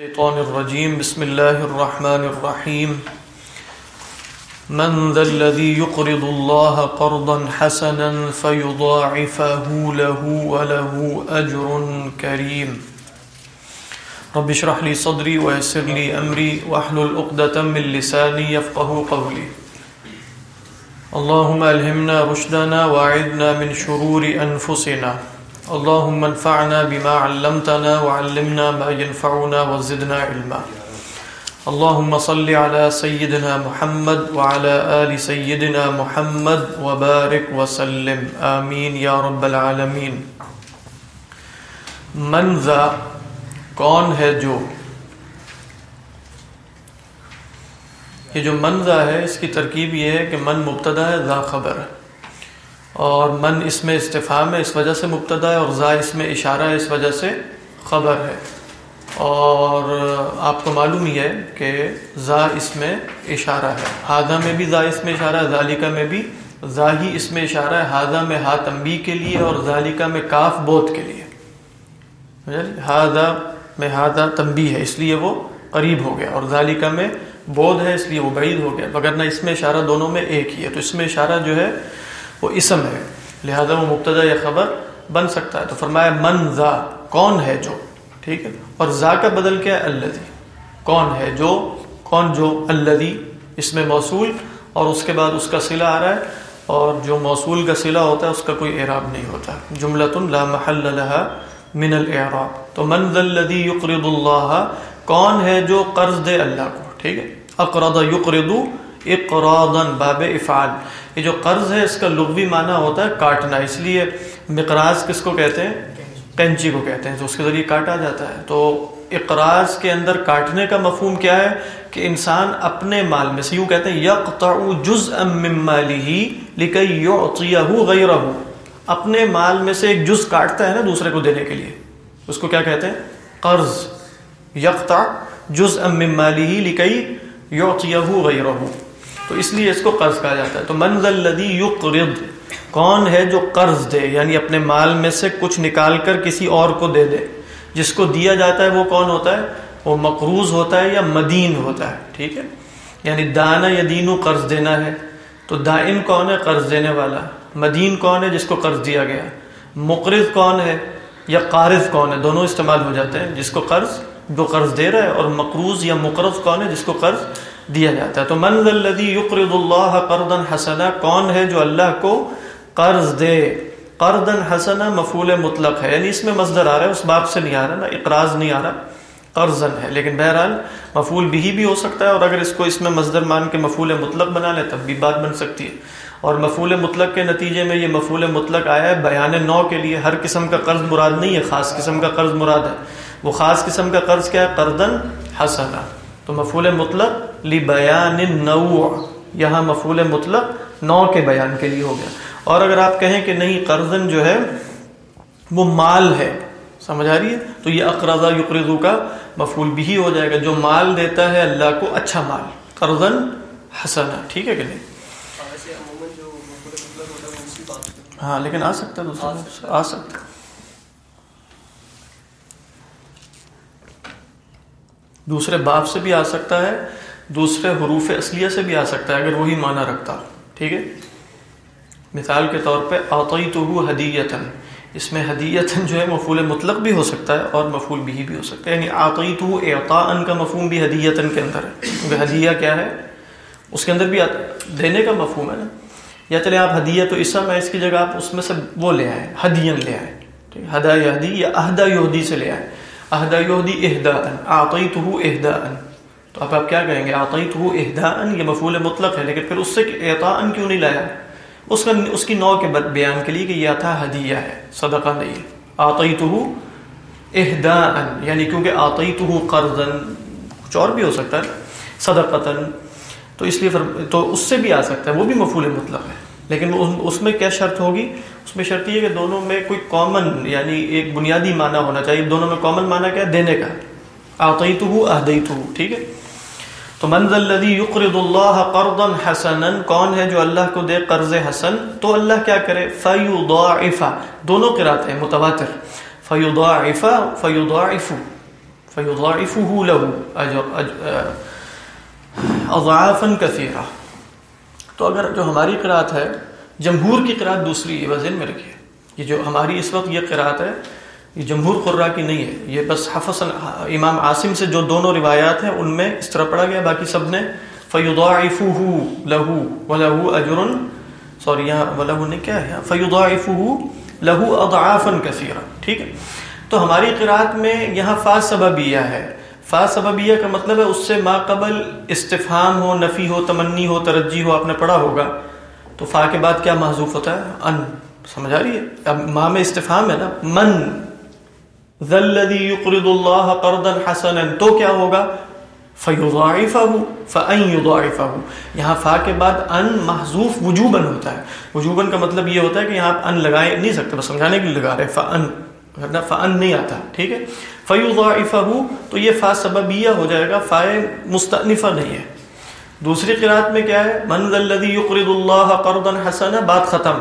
الشيطان الرجيم. بسم الله الرحمن الرحيم. من ذا الذي يقرض الله قرضا حسنا فيضاعفه له وله أجر كريم. رب اشرح لي صدري ويسر لي أمري واحلل عقدة من لساني يفقه قولي. اللهم ألهمنا رشدنا وأعذنا من شرور أنفسنا. اللهم انفعنا بما علمتنا وعلمنا ما ينفعنا وزدنا علما. اللهم صل على سيدنا محمد وعلى آل سيدنا محمد وبارك وسلم. آمين يا رب العالمين من ذا کون ہے جو؟ یہ جو من ذا ہے، اس کی ترکیب یہ ہے کہ من مبتدا ہے، ذا خبر ہے۔ اور من اس میں استفام ہے، اس وجہ سے مبتدا ہے اور ذا اس میں اشارہ ہے، اس وجہ سے خبر ہے۔ اور آپ کو معلوم ہی ہے کہ ذا اس میں اشارہ ہے۔ ہادہ میں بھی ذا اس میں اشارہ ہے، ذالکہ میں بھی ذا ہی اس میں اشارہ ہے۔ ہادہ میں ہا تنبی کے لیے اور ذالکہ میں کاف بوت کے لیے۔ جی؟ ہادہ میں ہادہ تنبی ہے، اس لیے وہ قریب ہو گیا۔ اور ذالکہ میں بودھ ہے، اس لیے وہ بعید ہو گیا۔ مگر نہ اس میں اشارہ دونوں میں ایک ہی ہے۔ تو اس میں اشارہ جو ہے وہ اسم ہے، لہذا وہ مبتدا یا خبر بن سکتا ہے۔ تو فرمایا، من ذا، کون ہے جو؟ ٹھیک ہے۔ اور ذا کا بدل کیا ہے، الذی۔ کون ہے جو؟ کون جو؟ الذی۔ اس میں موصول۔ اور اس کے بعد اس کا صلہ آ رہا ہے۔ اور جو موصول کا صلہ ہوتا ہے، اس کا کوئی اعراب نہیں ہوتا۔ جملۃ لا محل لها من الاعراب۔ تو من ذا الذی یقرض اللہ، کون ہے جو قرض دے اللہ کو؟ ٹھیک ہے۔ اقرض یقرض اقراضا، باب افعال۔ یہ جو قرض ہے، اس کا لغوی معنی ہوتا ہے کاٹنا۔ اس لیے مقراض کس کو کہتے ہیں؟ کینچی کو کہتے ہیں تو اس کے ذریعے کاٹا جاتا ہے۔ تو اقراض کے اندر کاٹنے کا مفہوم کیا ہے؟ کہ انسان اپنے مال میں سے یوں کہتے ہیں، یقطع جزءا من ماله لكي يعطيه غيره اپنے مال میں سے ایک جز کاٹتا ہے نا دوسرے کو دینے کے لیے۔ اس کو کیا کہتے ہیں؟ قرض۔ یقطع جزءا من ماله لكي يعطيه غيره تو اس لیے اس کو قرض کہا جاتا ہے۔ تو من ذا الذي کون ہے جو قرض دے؟ یعنی اپنے مال میں سے کچھ نکال کر کسی اور کو دے دے۔ جس کو دیا جاتا ہے وہ کون ہوتا ہے؟ وہ مقروض ہوتا ہے یا مدین ہوتا ہے؟ ٹھیک ہے؟ یعنی دانا یا دینو قرض دینا ہے۔ تو دائن کون ہے قرض دینے والا؟ مدین کون ہے جس کو قرض دیا گیا؟ مقرض کون ہے یا قارض کون ہے؟ دونوں استعمال ہو جاتے ہیں۔ جس کو قرض، جو قرض دے رہا ہے، اور مقروض یا مقرض کون ہے جس کو قرض دیا جاتا ہے۔ تو من الذي يقرض الله قرضا حسنا کون ہے جو اللہ کو قرض دے؟ قرضا حسنا مفعول مطلق ہے۔ یعنی اس میں مصدر آ رہا ہے، اس باب سے نہیں آ رہا نا اقراض نہیں آ رہا، قرضا ہے۔ لیکن بہرحال مفعول بھی بھی ہو سکتا ہے، اور اگر اس کو اس میں مصدر مان کے مفعول مطلق بنا لے، تب بھی بات بن سکتی ہے۔ اور مفعول مطلق کے نتیجے میں یہ مفعول مطلق آیا ہے، بیان نو کے لیے ہر قسم کا قرض مراد نہیں ہے، خاص قسم کا قرض مراد ہے۔ وہ خاص قسم کا قرض کیا ہے؟ قرضن حسنا تو مفعول مطلق لی بیان النوع یہاں مفعول مطلق نو کے بیان کے لیے ہو گیا۔ اور اگر آپ کہیں کہ نہیں قرضن جو ہے وہ مال ہے۔ سمجھ آ رہی ہے؟ تو یہ اقرضا یقرضو کا مفعول بھی ہو جائے گا۔ جو مال دیتا ہے اللہ کو اچھا مال۔ قرضن حسنا ٹھیک ہے کہ نہیں؟ ہاں لیکن آ سکتا ہے دوسرا۔ آ سکتا دوسرے باب سے بھی آ سکتا ہے۔ دوسرے حروف اصلیہ سے بھی آ سکتا ہے، اگر وہی معنی رکھتا۔ ٹھیک ہے؟ مثال کے طور پہ آتی تو ہدیتن اس میں ہدیتن جو ہے مفول مطلق بھی ہو سکتا ہے اور مفول بھی بھی ہو سکتا ہے۔ یعنی آتی تو اعطا کا مفہوم بھی ہدیتن کے اندر ہے۔ کیونکہ ہدیہ کیا ہے؟ اس کے اندر بھی دینے کا مفہوم ہے نا۔ یا چلے آپ ہدیہ تو اسم ہے اس کی جگہ آپ اس میں سے وہ لے آئے ہدین لے آئے۔ ٹھیک ہدا یہدی یا اہدا یہدی سے لے آئے۔ اہدا یہدی اہدا ان آتی تو اہدا ان تو اب آپ کیا کہیں گے؟ آتی تو اہدا ان یہ مفول مطلق ہے، لیکن پھر اس سے اعطا ان کیوں نہیں لایا؟ اس کا، اس کی نو کے بیان کے لیے کہ یہ تھا ہدیہ ہے، صدقہ نہیں ہے۔ آتی تو ان یعنی کیونکہ آتی تو قرضن کچھ اور بھی ہو سکتا ہے صدقتن تو اس لیے تو اس سے بھی آ سکتا ہے، وہ بھی مفول مطلق ہے۔ لیکن اس میں کیا شرط ہوگی؟ اس میں شرط یہ کہ دونوں میں کوئی کامن یعنی ایک بنیادی معنی ہونا چاہیے۔ دونوں میں کامن معنی کیا دینے کا۔ آتی تو اہدئی تو ٹھیک ہے؟ تو منز الذي يقرض الله قرضا حسنا، کون ہے جو اللہ کو دے قرض حسن؟ تو اللہ کیا کرے؟ فيضاعف دونوں قرات ہیں، متواتر۔ فيضاعف فيضاعف فیضاعفه له اجر اضعافا کثیرہ۔ تو اگر جو ہماری قرآت ہے، جمہور کی قرآت دوسری یہ ذہن میں رکھیے۔ یہ جو ہماری اس وقت یہ قرآت ہے یہ جمہور قرا کی نہیں ہے، یہ بس حفظ امام عاصم سے جو دونوں روایات ہیں، ان میں اس طرح پڑھا گیا، باقی سب نے فیضاعفه له وله اجر سوری، یہاں ولہ نے کیا ہے فیضاعفه له اضعافا کثیرہ، ٹھیک ہے؟ تو ہماری قرآت میں یہاں فا سببیہ ہے۔ فا سببیہ کا مطلب ہے، اس سے ما قبل استفہام ہو، نفی ہو، تمنی ہو ترجی ہو، آپ نے پڑھا ہوگا۔ تو فا کے بعد کیا محضوف ہوتا ہے؟ ان، سمجھ آ رہی ہے؟ اب ماں میں استفہام ہے نا، من۔ ذلذی یقرض اللہ قرضا حسنا، تو کیا ہوگا؟ فیضاعفہ فان یضاعفہ یہاں فا کے بعد ان محذوف وجوبا ہوتا ہے۔ وجوبا کا مطلب یہ ہوتا ہے کہ یہاں آپ ان لگائے نہیں سکتے، بس سمجھانے کے لیے لگا رہے فان مطلب فن نہیں آتا، ٹھیک ہے؟ فیضاعفہ تو یہ فا سببیہ ہو جائے گا فائے مستنفہ نہیں ہے۔ دوسری قرآت میں کیا ہے؟ من الذي يقرض الله قرضا حسنا، بات ختم۔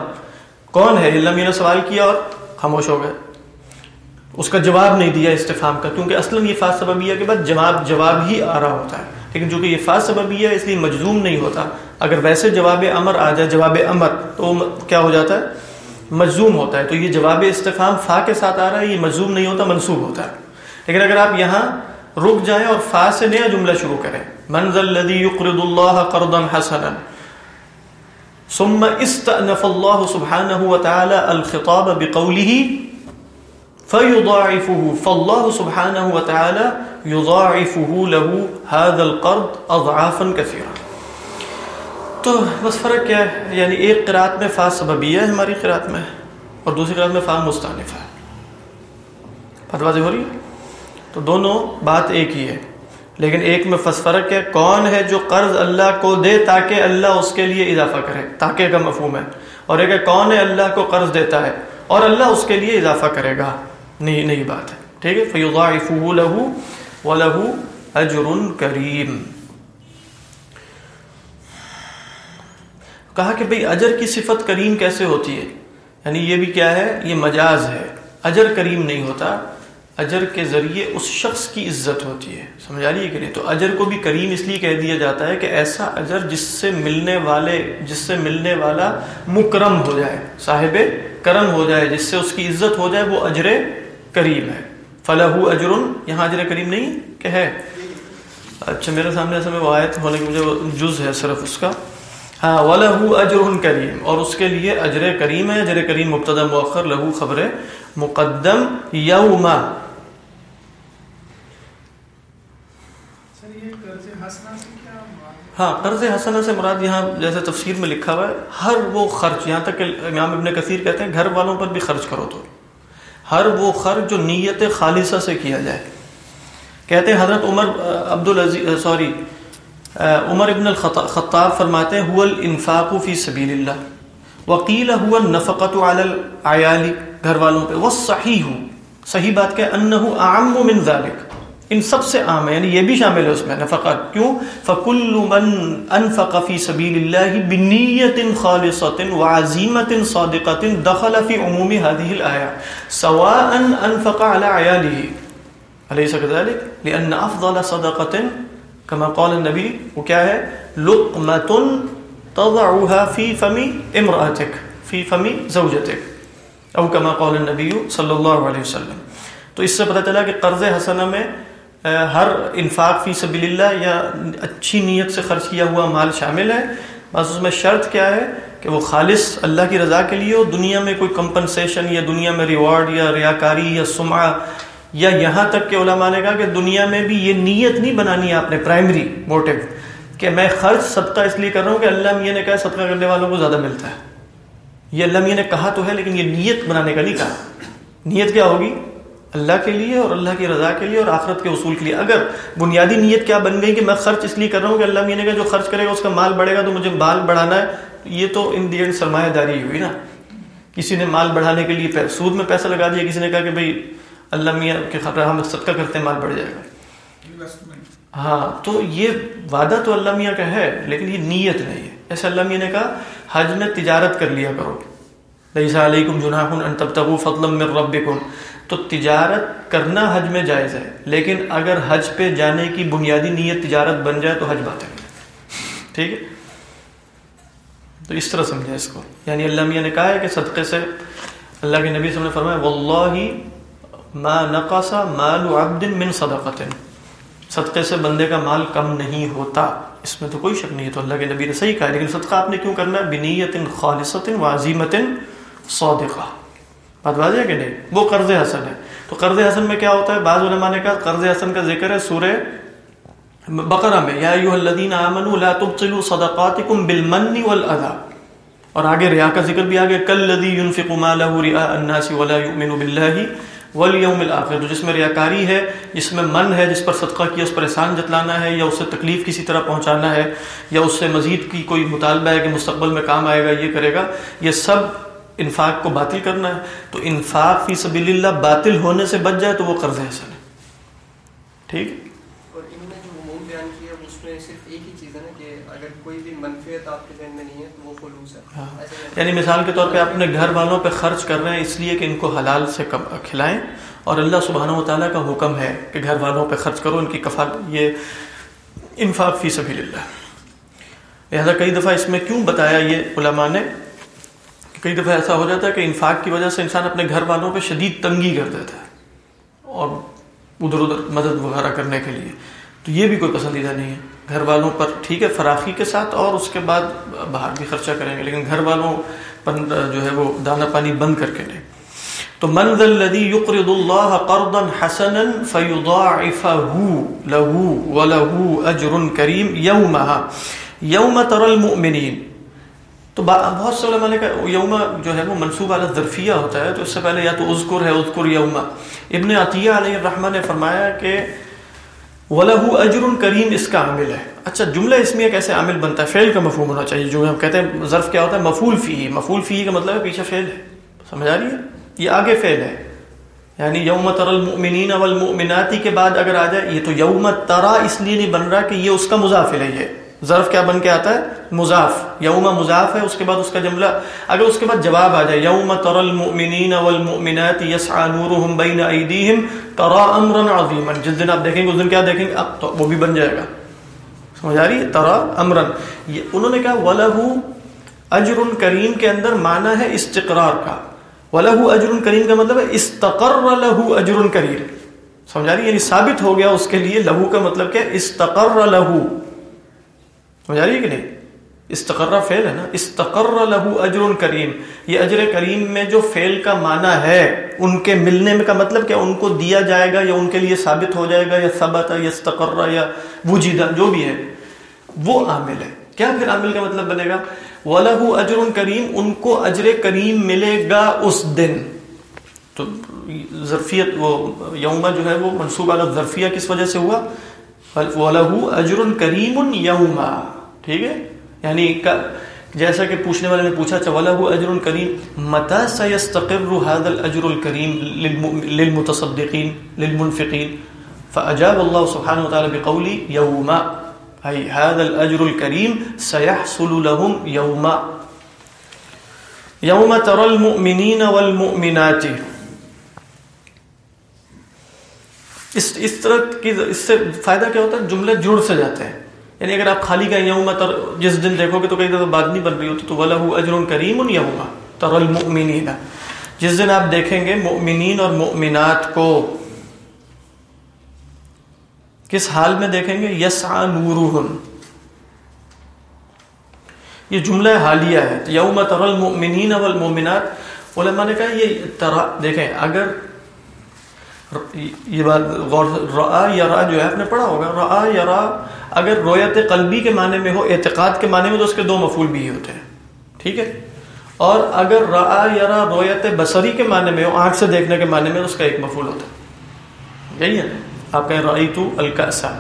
کون ہے؟ علم نے سوال کیا اور خاموش ہو گئے۔ اس کا جواب نہیں دیا استفام کا، کیونکہ اصلا یہ فا سببیہ کے بعد جواب جواب ہی آ رہا ہوتا ہے۔ لیکن چونکہ یہ فا سببیہ اس لیے مجزوم نہیں ہوتا۔ اگر ویسے جواب امر آ جائے، جواب امر، تو کیا ہو جاتا ہے؟ مجزوم ہوتا ہے۔ تو یہ جواب استفام فا کے ساتھ آ رہا ہے، یہ مجزوم نہیں ہوتا منصوب ہوتا ہے۔ لیکن اگر آپ یہاں رک جائیں اور فا سے نیا جملہ شروع کریں۔ منزل الذي يقرض الله قرضا حسنا، ثم استأنف الله سبحانه وتعالى الخطاب بقوله فيضاعفه، فالله سبحانه وتعالى يضاعفه له هذا القرض اضعافا كثيرا۔ تو بس فرق کیا ہے؟ یعنی ایک قرآت میں فا سببیہ ہے، ہماری قرآت میں، اور دوسری قرآت میں فا مستانف ہے۔ بات واضح ہو رہی تو دونوں بات ایک ہی ہے۔ لیکن ایک میں فس فرق ہے، کون ہے جو قرض اللہ کو دے تاکہ اللہ اس کے لیے اضافہ کرے؟ تاکہ کا مفہوم ہے۔ اور ایک ہے کون ہے اللہ کو قرض دیتا ہے اور اللہ اس کے لیے اضافہ کرے گا؟ نہیں نہیں بات ہے۔ ٹھیک ہے؟ فیضاعفہ لہو ولہو اجر کریم کہا کہ بھئی اجر کی صفت کریم کیسے ہوتی ہے؟ یعنی یہ بھی کیا ہے؟ یہ مجاز ہے۔ اجر کریم نہیں ہوتا۔ اجر کے ذریعے اس شخص کی عزت ہوتی ہے۔ سمجھ آ رہی ہے کہ نہیں؟ تو اجر کو بھی کریم اس لیے کہہ دیا جاتا ہے کہ ایسا اجر جس سے ملنے والے جس سے ملنے والا مکرم ہو جائے، صاحب کرم ہو جائے، جس سے اس کی عزت ہو جائے، وہ اجر کریم ہے۔ فلاح اجر یہاں اجر کریم نہیں کہ ہے۔ اچھا میرے سامنے ایسا میں وہ آیت ہونے کی مجھے جز ہے صرف اس کا۔ ہاں ولہ اجر کریم اور اس کے لیے اجر کریم ہے اجر کریم مبتدا مؤخر لہو خبر مقدم یوم۔ ہاں قرض حسنہ سے مراد یہاں جیسے تفسیر میں لکھا ہوا ہے ہر وہ خرچ یہاں تک کہ امام ابن کثیر کہتے ہیں گھر والوں پر بھی خرچ کرو تو۔ ہر وہ خرچ جو نیت خالصہ سے کیا جائے۔ کہتے ہیں حضرت عمر عبد العزیز سوری عمر ابن الخطاب فرماتے ہیں، هو الانفاق فی سبیل اللہ وقیل هو النفقۃ علی العیال، گھر والوں پہ۔ وہ صحیح ہوں صحیح بات کہ انه اعم من ذلك ان سب سے عام ہے یعنی یہ بھی شامل ہے اس میں نفقات۔ کیوں؟ فکل من انفق فی سبیل اللہ بنیت خالصۃ وعزیمت صادقۃ دخل فی عموم هذه الايه سواء انفق على عياله۔ اليس كذلك؟ لان افضل صدقه كما قال النبي وكیا ہے؟ لقمه تضعها في فم امراتك في فم زوجتك او كما قال النبي صلی اللہ علیہ وسلم۔ تو اس سے پتہ چلا کہ قرض حسنہ میں ہر انفاق فی سبیل اللہ یا اچھی نیت سے خرچ کیا ہوا مال شامل ہے۔ بس اس میں شرط کیا ہے کہ وہ خالص اللہ کی رضا کے لیے ہو۔ دنیا میں کوئی کمپنسیشن یا دنیا میں ریوارڈ یا ریاکاری یا سمعہ یا یہاں تک کہ علماء نے کہا کہ دنیا میں بھی یہ نیت نہیں بنانی ہے آپ نے پرائمری موٹو کہ میں خرچ صدقہ اس لیے کر رہا ہوں کہ اللہ میاں نے کہا صدقہ کرنے والوں کو زیادہ ملتا ہے۔ یہ اللہ میاں نے کہا تو ہے لیکن یہ نیت بنانے کا نہیں کہا۔ نیت کیا ہوگی؟ اللہ کے لیے اور اللہ کی رضا کے لیے اور آخرت کے اصول کے لیے۔ اگر بنیادی نیت کیا بن گئی کہ میں خرچ اس لیے کر رہا ہوں کہ اللہ میاں نے کہا جو خرچ کرے گا اس کا مال بڑھے گا تو مجھے مال بڑھانا ہے یہ تو ان دی اینڈ سرمایہ داری ہوئی نا۔ کسی نے مال بڑھانے کے لیے سود میں پیسہ لگا دیا کسی نے کہا کہ بھائی اللہ میاں کے خبر ہم صدقہ کرتے ہیں مال بڑھ جائے گا۔ ہاں تو یہ وعدہ تو اللہ میاں کا ہے لیکن یہ نیت نہیں ہے۔ ایسے اللہ میاں نے کہا حج میں تجارت کر لیا کرو۔ علیکم جناح ان تبتغوا فضلا من ربکم تو تجارت کرنا حج میں جائز ہے، لیکن اگر حج پہ جانے کی بنیادی نیت تجارت بن جائے تو حج بات ہے۔ ٹھیک ہے؟ تو اس طرح سمجھے اس کو۔ یعنی اللہ میاں نے کہا ہے کہ صدقے سے اللہ کے نبی صلی اللہ علیہ وسلم نے فرمایا واللہ ما نقص مال عبد من صدقت صدقے سے بندے کا مال کم نہیں ہوتا، اس میں تو کوئی شک نہیں ہے۔ تو اللہ کے نبی نے صحیح کہا لیکن صدقہ آپ نے کیوں کرنا ہے؟ بنیت خالصت وعظیمت صادقہ۔ بات واضح ہے کہ نہیں، وہ قرض حسن ہے۔ تو قرض حسن میں کیا ہوتا ہے؟ بعض علماء نے کہا قرض حسن کا ذکر ہے سورہ بقرہ میں، یا ایوہ الذین آمنوا لا تبطلوا صدقاتکم بالمن والاذا اور آگے ریا کا ذکر بھی، آگے کل لذی ينفق مالہ رئاء الناس ولا يؤمن باللہ والیوم الاخر تو جس میں ریاکاری ہے، جس میں من ہے، جس پر صدقہ کیا اس پر احسان جتلانا ہے، یا اس سے تکلیف کسی طرح پہنچانا ہے، یا اس سے مزید کی کوئی مطالبہ ہے کہ مستقبل میں کام آئے گا، یہ کرے گا، یہ سب انفاق کو باطل کرنا ہے تو انفاق فی سبیل اللہ باطل ہونے سے بچ جائے تو وہ قرض حسن ہے ٹھیک ہے؟ ہے ہے ہاں۔ نہیں یعنی مثال کے طور پہ اپنے گھر والوں پہ خرچ کر رہے ہیں اس لیے کہ ان کو حلال سے کھلائیں۔ اور اللہ سبحانہ و تعالیٰ کا حکم ہے کہ گھر والوں پہ خرچ کرو ان کی کفال یہ انفاق فی سبیل اللہ لہٰذا کئی دفعہ اس میں کیوں بتایا یہ علماء نے؟ کئی دفعہ ایسا ہو جاتا ہے کہ انفاق کی وجہ سے انسان اپنے گھر والوں پہ شدید تنگی کر دیتا ہے اور ادھر ادھر مدد وغیرہ کرنے کے لیے۔ تو یہ بھی کوئی پسندیدہ نہیں ہے۔ گھر والوں پر ٹھیک ہے، فراخی کے ساتھ اور اس کے بعد باہر بھی خرچہ کریں گے، لیکن گھر والوں پر جو ہے وہ دانہ پانی بند کر کے لیں تو من ذا الذي يقرض الله قرضا حسنا فيضاعفه له وله اجر كريم يومها يوم ترى المؤمنين تو بہت سے علماء نے کہا یوم جو ہے وہ منصوب علی ظرفیہ ہوتا ہے، تو اس سے پہلے یا تو اذکر ہے، اذکر یوم ابن عطیہ علیہ الرحمہ نے فرمایا کہ وَلَهُ اجر کریم، اس کا عامل ہے۔ اچھا جملہ اسمیہ کیسے عامل بنتا ہے؟ فعل کا مفہوم ہونا چاہیے، جو ہم کہتے ہیں ظرف کیا ہوتا ہے؟ مفعول فی۔ مفعول فی کا مطلب ہے پیچھے فعل ہے۔ سمجھ آ رہی ہے؟ یہ آگے فعل ہے۔ یعنی یوم تر المؤمنین والمؤمناتی کے بعد اگر آ جائے، یہ تو یوم ترا اس لیے نہیں بن رہا کہ یہ اس کا مضاف ہے، یہ۔ ظرف کیا بن کے آتا ہے؟ مضاف. یوم مضاف ہے، اس کے بعد اس کا جملہ. اگر اس کے بعد جواب آ جائے یوم تر المؤمنین والمؤمنات یسعى نورهم بین ایدیہم ترا امرا عظیما. جس دن آپ دیکھیں گے، اس دن کیا دیکھیں گے؟ اب تو وہ بھی بن جائے گا. سمجھ آ رہی ہے؟ ترا امرا. انہوں نے کہا ولہ اجر کریم کے اندر معنی ہے استقرار کا. وَلَهُ اجر کریم کا مطلب ہے، استقر له اجر کریم سمجھا رہی یعنی ثابت ہو گیا اس کے لیے لہو کا مطلب کیا استقر لہو له سمجھا رہی ہے کہ نہیں؟ استقر فعل ہے نا؟ استقر له اجر کریم۔ یہ اجر کریم میں جو فعل کا معنی ہے، ان کے ملنے میں کا مطلب کیا؟ ان کو دیا جائے گا یا ان کے لیے ثابت ہو جائے گا، یا ثبت، یا استقر، یا وجیدہ، جو بھی ہے۔ وہ عامل ہے۔ کیا پھر عامل کا مطلب بنے گا؟ وَلَهُ اجر کریم، ان کو اجر کریم ملے گا اس دن۔ تو ظرفیت وہ یوما جو ہے، وہ منصوبہ ظرفیہ کس وجہ سے ہوا؟ وَلَهُ اجر کریم یوما ٹھیک ہے؟ یعنی جیسا کہ پوچھنے والے نے پوچھا اچھا وَلَهُ اجر کریم مَتَى سَيَسْتَقِرُ هَذَا الْأَجْرُ الْكَرِيمِ لِلْمُتَصَدِّقِينَ، لِلْمُنْفِقِينَ؟ فَأَجَابَ اللَّهُ سُبْحَانَهُ وَتَعَالَى بِقَوْلِ يَوْمَ، أي هذا الأجر الكريم سيحصل لهم يوم. يوم ترى المؤمنين والمؤمنات. اس اس طرح کی اس سے فائدہ کیا ہوتا ہے؟ جملے جڑ سے جاتے ہیں یعنی اگر آپ خالی کہیں یوم تر جس دن دیکھو گے تو کئی دفعہ بات نہیں بن رہی ہوتی، تو وَلَهُ أَجْرٌ كَرِيمٌ يَوْمَ تَرَى الْمُؤْمِنِينَ۔ جس دن آپ دیکھیں گے مؤمنین اور مؤمنات کو، کس حال میں دیکھیں گے؟ یسعا نورہم یہ جملہ حالیہ ہے۔ یوم تر المؤمنین والمؤمنات۔ علماء نے کہا، یہ ترا دیکھیں، اگر یہ بات غور رعا یا را جو ہے، آپ نے پڑھا ہوگا رعا یا را اگر رویت قلبی کے معنی میں ہو، اعتقاد کے معنی میں، تو اس کے دو مفعول بھی ہی ہوتے ہیں۔ ٹھیک ہے؟ اور اگر رعا یا رویت بصری کے معنی میں ہو، آنکھ سے دیکھنے کے معنی میں، تو اس کا ایک مفعول ہوتا ہے۔ یہی ہے۔ آپ کہیں رئی تو الکاسا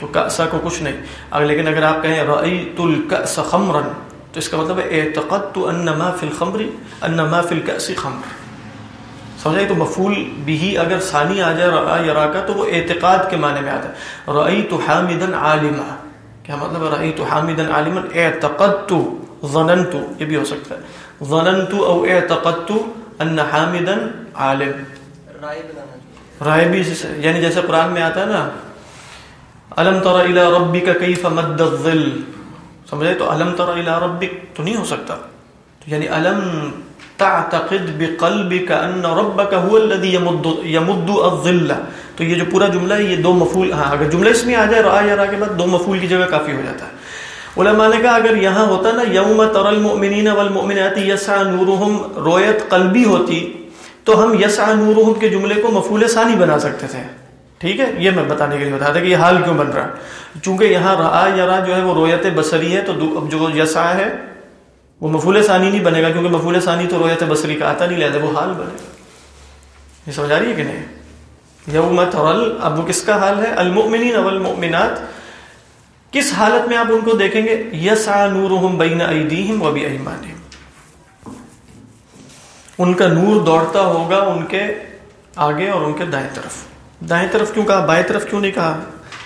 تو کاسا کو کچھ نہیں۔ لیکن اگر آپ کہیں رئی تو الکس خمرن تو اس کا مطلب ہے اعتقد تو انما فی الخمری انما فی الکسی خمر۔ سمجھائے تو مفول بھی اگر ثانی آ جائے رعا یا را کا تو وہ اعتقاد کے معنی میں آتا ہے۔ رئی تو حامدن عالمہ کیا مطلب رئی تو حامدن عالما؟ اعتقد تو یہ بھی ہو سکتا ہے۔ ظنن تو او اعتقد تو ان حامدن عالم۔ رائے بھی یعنی جیسے قرآن میں آتا ہے نا علم تر الى ربک کیف مد الظل؟ سمجھے تو علم تر الى ربک تو نہیں ہو سکتا۔ یعنی علم تعتقد بقلبك ان ربك هو الذي يمد يمد الظل. تو یہ جو پورا جملہ ہے، یہ دو مفعول ہاں اگر جملے اس میں آ جائے را یا را کے بعد دو مفعول کی جگہ کافی ہو جاتا ہے۔ علماء نے کہا، اگر یہاں ہوتا نا، یوم تر المؤمنین والمؤمنات یسع نورهم، رویت قلبی ہوتی، تو ہم یسع نورهم کے جملے کو مفعول ثانی بنا سکتے تھے۔ ٹھیک ہے؟ یہ میں بتانے کے لیے بتا تھا کہ یہ حال کیوں بن رہا ہے۔ چونکہ یہاں را یا را جو ہے، وہ رویت بصری ہے، تو اب جو یسع ہے وہ مفول ثانی نہیں بنے گا کیونکہ مفول ثانی تو رویت بصری کا آتا نہیں لہذا وہ حال بنے گا۔ یہ سمجھ آ رہی ہے کہ نہیں؟ یوم ترل، اب وہ کس کا حال ہے؟ المؤمنین والمؤمنات۔ کس حالت میں آپ ان کو دیکھیں گے؟ یسع نورہم بین ایدیہم و بی ایمانہم۔ ان کا نور دوڑتا ہوگا ان کے آگے اور ان کے دائیں طرف۔ دائیں طرف کیوں کہا؟ بائیں طرف کیوں نہیں کہا؟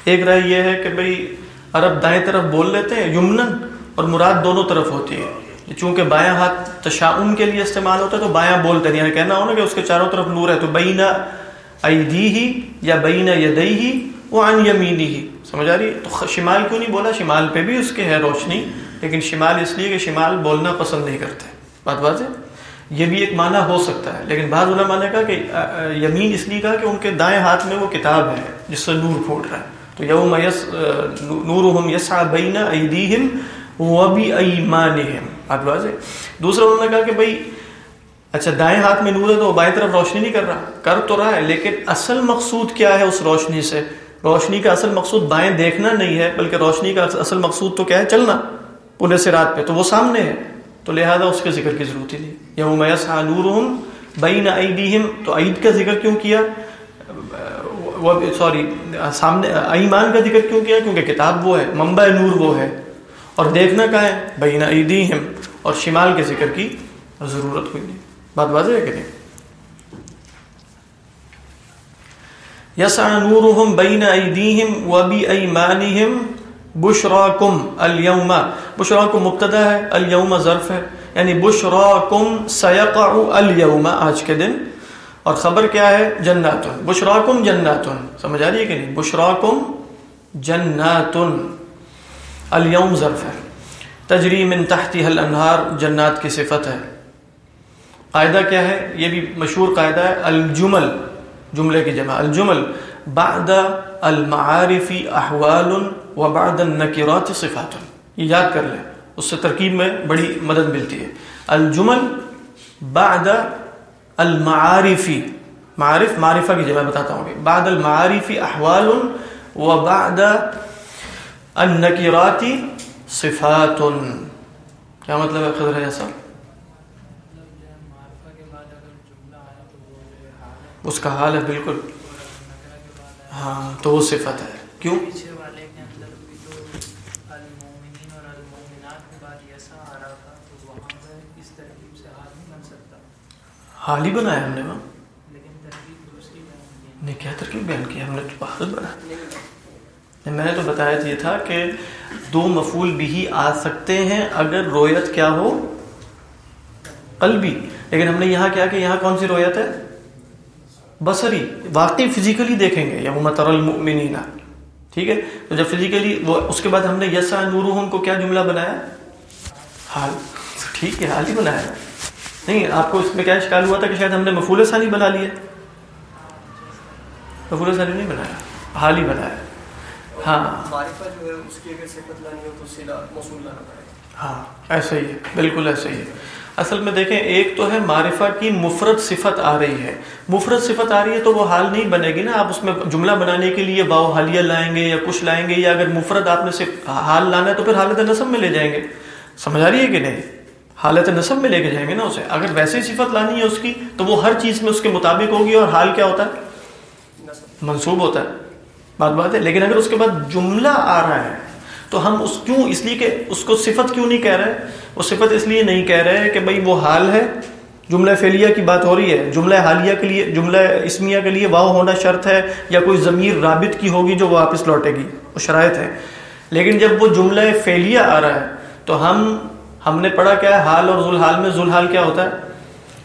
ایک رائے یہ ہے کہ بھئی عرب دائیں طرف بول لیتے ہیں، یمنن، اور مراد دونوں طرف ہوتی ہے۔ چونکہ بایاں ہاتھ تشاؤن کے لیے استعمال ہوتا ہے تو بایاں بولتے ہیں یعنی کہنا ہونا کہ اس کے چاروں طرف نور ہے، تو بینا ایدی ہی یا بینا یدئی ہی وہ ان یمینی ہی سمجھ آ رہی؟ ہے تو شمال کیوں نہیں بولا؟ شمال پہ بھی اس کے ہے روشنی، لیکن شمال اس لیے کہ شمال بولنا پسند نہیں کرتے۔ بات بات ہے یہ بھی ایک معنی ہو سکتا ہے، لیکن بعض علماء نے کہا کہ یمین اس لیے کہا کہ ان کے دائیں ہاتھ میں وہ کتاب ہے جس سے نور پھوٹ رہا ہے۔ تو یوم یس نورہم یسعى بین ایدیہم و بی ایمانہم۔ بات واضح دوسرا انہوں نے کہا کہ بھائی اچھا دائیں ہاتھ میں نور ہے تو بائیں طرف روشنی نہیں کر رہا۔ کر تو رہا ہے، لیکن اصل مقصود کیا ہے اس روشنی سے؟ روشنی کا اصل مقصود بائیں دیکھنا نہیں ہے، بلکہ روشنی کا اصل مقصود تو کیا ہے؟ چلنا۔ پورے سے رات پہ تو وہ سامنے ہے۔ تو لہذا اس کے ذکر کی ضرورت ہی نہیں۔ یوم یسعى نورہم بین ایدیہم۔ تو عید کا ذکر کیوں کیا؟ سوری، سامنے، ایمان کا ذکر کیوں کیا؟ کیونکہ کتاب وہ ہے، منبع نور وہ ہے۔ اور دیکھنا کا ہے؟ بین ایدیہم۔ اور شمال کے ذکر کی ضرورت ہوئی نہیں۔ بات واضح ہے کہ نہیں؟ یسعى نورهم بین ایدیہم و بی ایمانہم بشراکم اليوم بشراکم مبتدا ہے اليوم ظرف ہے۔ یعنی بشراکم سیقع اليوم آج کے دن۔ اور خبر کیا ہے؟ جناتن۔ بشراکم جناتن۔ سمجھ آ رہی ہے کہ نہیں؟ بشراکم جناتن۔ اليوم ظرف ہے۔ تجری من تحتی حل انہار، جنات کی صفت ہے۔ قاعدہ کیا ہے؟ یہ بھی مشہور قاعدہ ہے، الجمل، جملے کی جمع۔ الجمل، بعد المعارف احوال و بعد النکرات صفات۔ یہ یاد کر لیں، اس سے ترکیب میں بڑی مدد ملتی ہے۔ الجمل، بعد المعارفی معارف، معرفہ کی جمع بتاتا ہوں۔ بعد المعارف احوال و بعد النکرات صفات کیا مطلب ہے خضر ایسا اس کا حال ہے بالکل۔ ہاں تو وہ صفت ہے۔ کیوں؟ حال ہی بنایا ہم نے وہاں۔ نہیں، کیا ترکیب بیان کی ہم نے تو بہت بنا میں نے تو بتایا یہ تھا کہ دو مفول بھی آ سکتے ہیں اگر رویت کیا ہو قلبی۔ لیکن ہم نے یہاں کیا کہ یہاں کون سی رویت ہے؟ بصری۔ واقعی فزیکلی دیکھیں گے۔ یا متر المؤمنین۔ ٹھیک ہے؟ تو جب فزیکلی وہ اس کے بعد ہم نے یسا نورہم کو کیا جملہ بنایا؟ حال۔ ٹھیک ہے، حال ہی بنایا۔ نہیں، آپ کو اس میں کیا شکال ہوا تھا کہ شاید ہم نے مفول ثانی بنا لیا مفول ثانی نہیں بنایا۔ حال ہی بنایا۔ ہاں۔ ہاں ایسا ہی ہے بالکل ایسا ہی ہے۔ اصل میں دیکھیں ایک تو ہے معرفہ کی مفرد صفت آ رہی ہے۔ مفرد صفت آ رہی ہے تو وہ حال نہیں بنے گی نا۔ آپ اس میں جملہ بنانے کے لیے باؤ حالیہ لائیں گے یا کچھ لائیں گے یا اگر مفرد آپ نے صرف حال لانا ہے تو پھر حالت نصب میں لے جائیں گے۔ سمجھ آ رہی ہے کہ نہیں؟ حالت نصب میں لے کے جائیں گے نا اسے۔ اگر ویسے ہی صفت لانی ہے اس کی تو وہ ہر چیز میں اس کے مطابق ہوگی اور حال کیا ہوتا ہے؟ منصوب ہوتا ہے۔ بات بات ہے، لیکن اگر اس کے بعد جملہ آ رہا ہے، تو ہم اس کیوں اس لیے کہ اس کو صفت کیوں نہیں کہہ رہے؟ وہ صفت اس لیے نہیں کہہ رہے کہ بھائی وہ حال ہے، جملہ فعلیہ کی بات ہو رہی ہے، جملہ حالیہ کے لیے، جملہ اسمیہ کے لیے واؤ ہونا شرط ہے، یا کوئی ضمیر رابط کی ہوگی جو واپس لوٹے گی، وہ شرائط ہے۔ لیکن جب وہ جملہ فعلیہ آ رہا ہے، تو ہم ہم نے پڑھا کیا ہے، حال اور ذوالحال میں ذوالحال کیا ہوتا ہے؟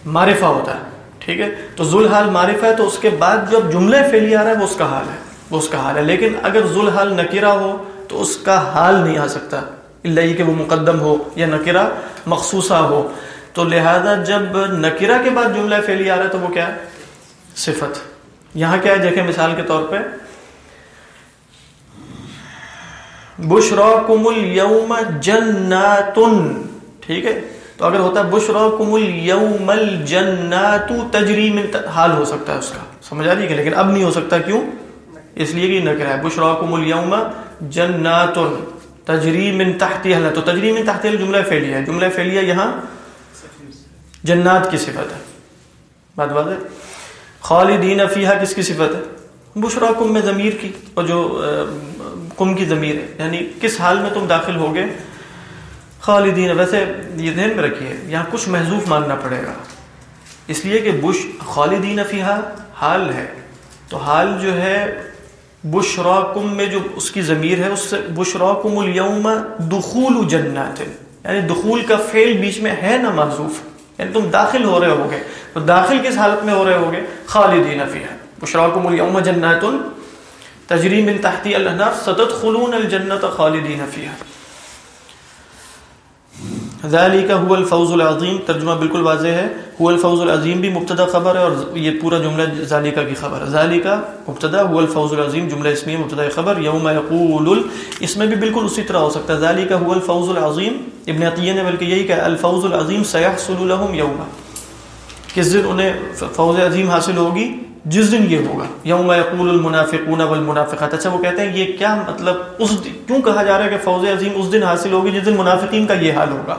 معرفہ ہوتا ہے، ٹھیک ہے؟ تو ذوالحال معرف ہے، تو اس کے بعد جب جملے فیلی آ رہا ہے، وہ اس کا حال ہے۔ وہ اس کا حال ہے۔ لیکن اگر ذوالحال نکرا ہو تو اس کا حال نہیں آ سکتا۔ اللہ کہ وہ مقدم ہو یا نکرا مخصوصہ ہو۔ تو لہذا جب نکرا کے بعد جملہ فیلی آ رہا ہے تو وہ کیا ہے؟ صفت۔ یہاں کیا ہے؟ دیکھیں مثال کے طور پہ۔ بشرا کم الوم جناتن۔ ٹھیک ہے؟ تو اگر ہوتا ہے بشرا کم الوم الجنات تجری من حال ہو سکتا ہے اس کا۔ سمجھ آ رہی ہے لیکن اب نہیں ہو سکتا، کیوں؟ اس لیے کہ نہ ہے۔ بشرا کم الوم جناتن، تجری من تحتی حل تو تجری من تحتی جملہ فعلیہ ہے۔ جملہ فعلیہ یہاں جنات کی صفت ہے۔ بات بات ہے؟ خالدین فیہا کس کی صفت ہے؟ بشرا کم میں ضمیر کی، اور جو کم کی ضمیر ہے۔ یعنی کس حال میں تم داخل ہوگے؟ خالدین، ویسے یہ ذہن میں رکھیے، یہاں کچھ محضوف ماننا پڑے گا۔ اس لیے کہ بش، خالدین فیہا حال ہے۔ تو حال جو ہے بشرا کم میں جو اس کی ضمیر ہے، اس سے بشراکم الیوم دخول جنات یعنی دخول کا فعل بیچ میں ہے نا محضوف یعنی تم داخل ہو رہے ہوگے. تو داخل کس حالت میں ہو رہے ہوگے؟ خالدین فیہا. بشرا کم الوم جنات تجری من تحتی الانہار. ستدخلون الجنت خالدین فیہا. ذالک هو الفوز العظیم، ترجمہ بالکل واضح ہے۔ هو الفوز العظیم بھی مبتدا خبر ہے اور یہ پورا جملہ ذالک کی خبر ہے۔ ذالک مبتدا، هو الفوز العظیم، جملہ اسمی مبتدا خبر، یوم یقول اس میں بھی بالکل اسی طرح ہو سکتا ہے۔ ذالک هو الفوز العظیم۔ ابن عطیہ نے بلکہ یہی کہا، الفوز العظیم سيحصل لهم یوم کس دن انہیں فوز عظیم حاصل ہوگی؟ جس دن یہ ہوگا۔ یوم یقول المنافقون والمنافقات۔ اچھا وہ کہتے ہیں، یہ کیا مطلب؟ اس دن کیوں کہا جا رہا ہے کہ فوز عظیم اس دن حاصل ہوگی جس دن منافقین کا یہ حال ہوگا؟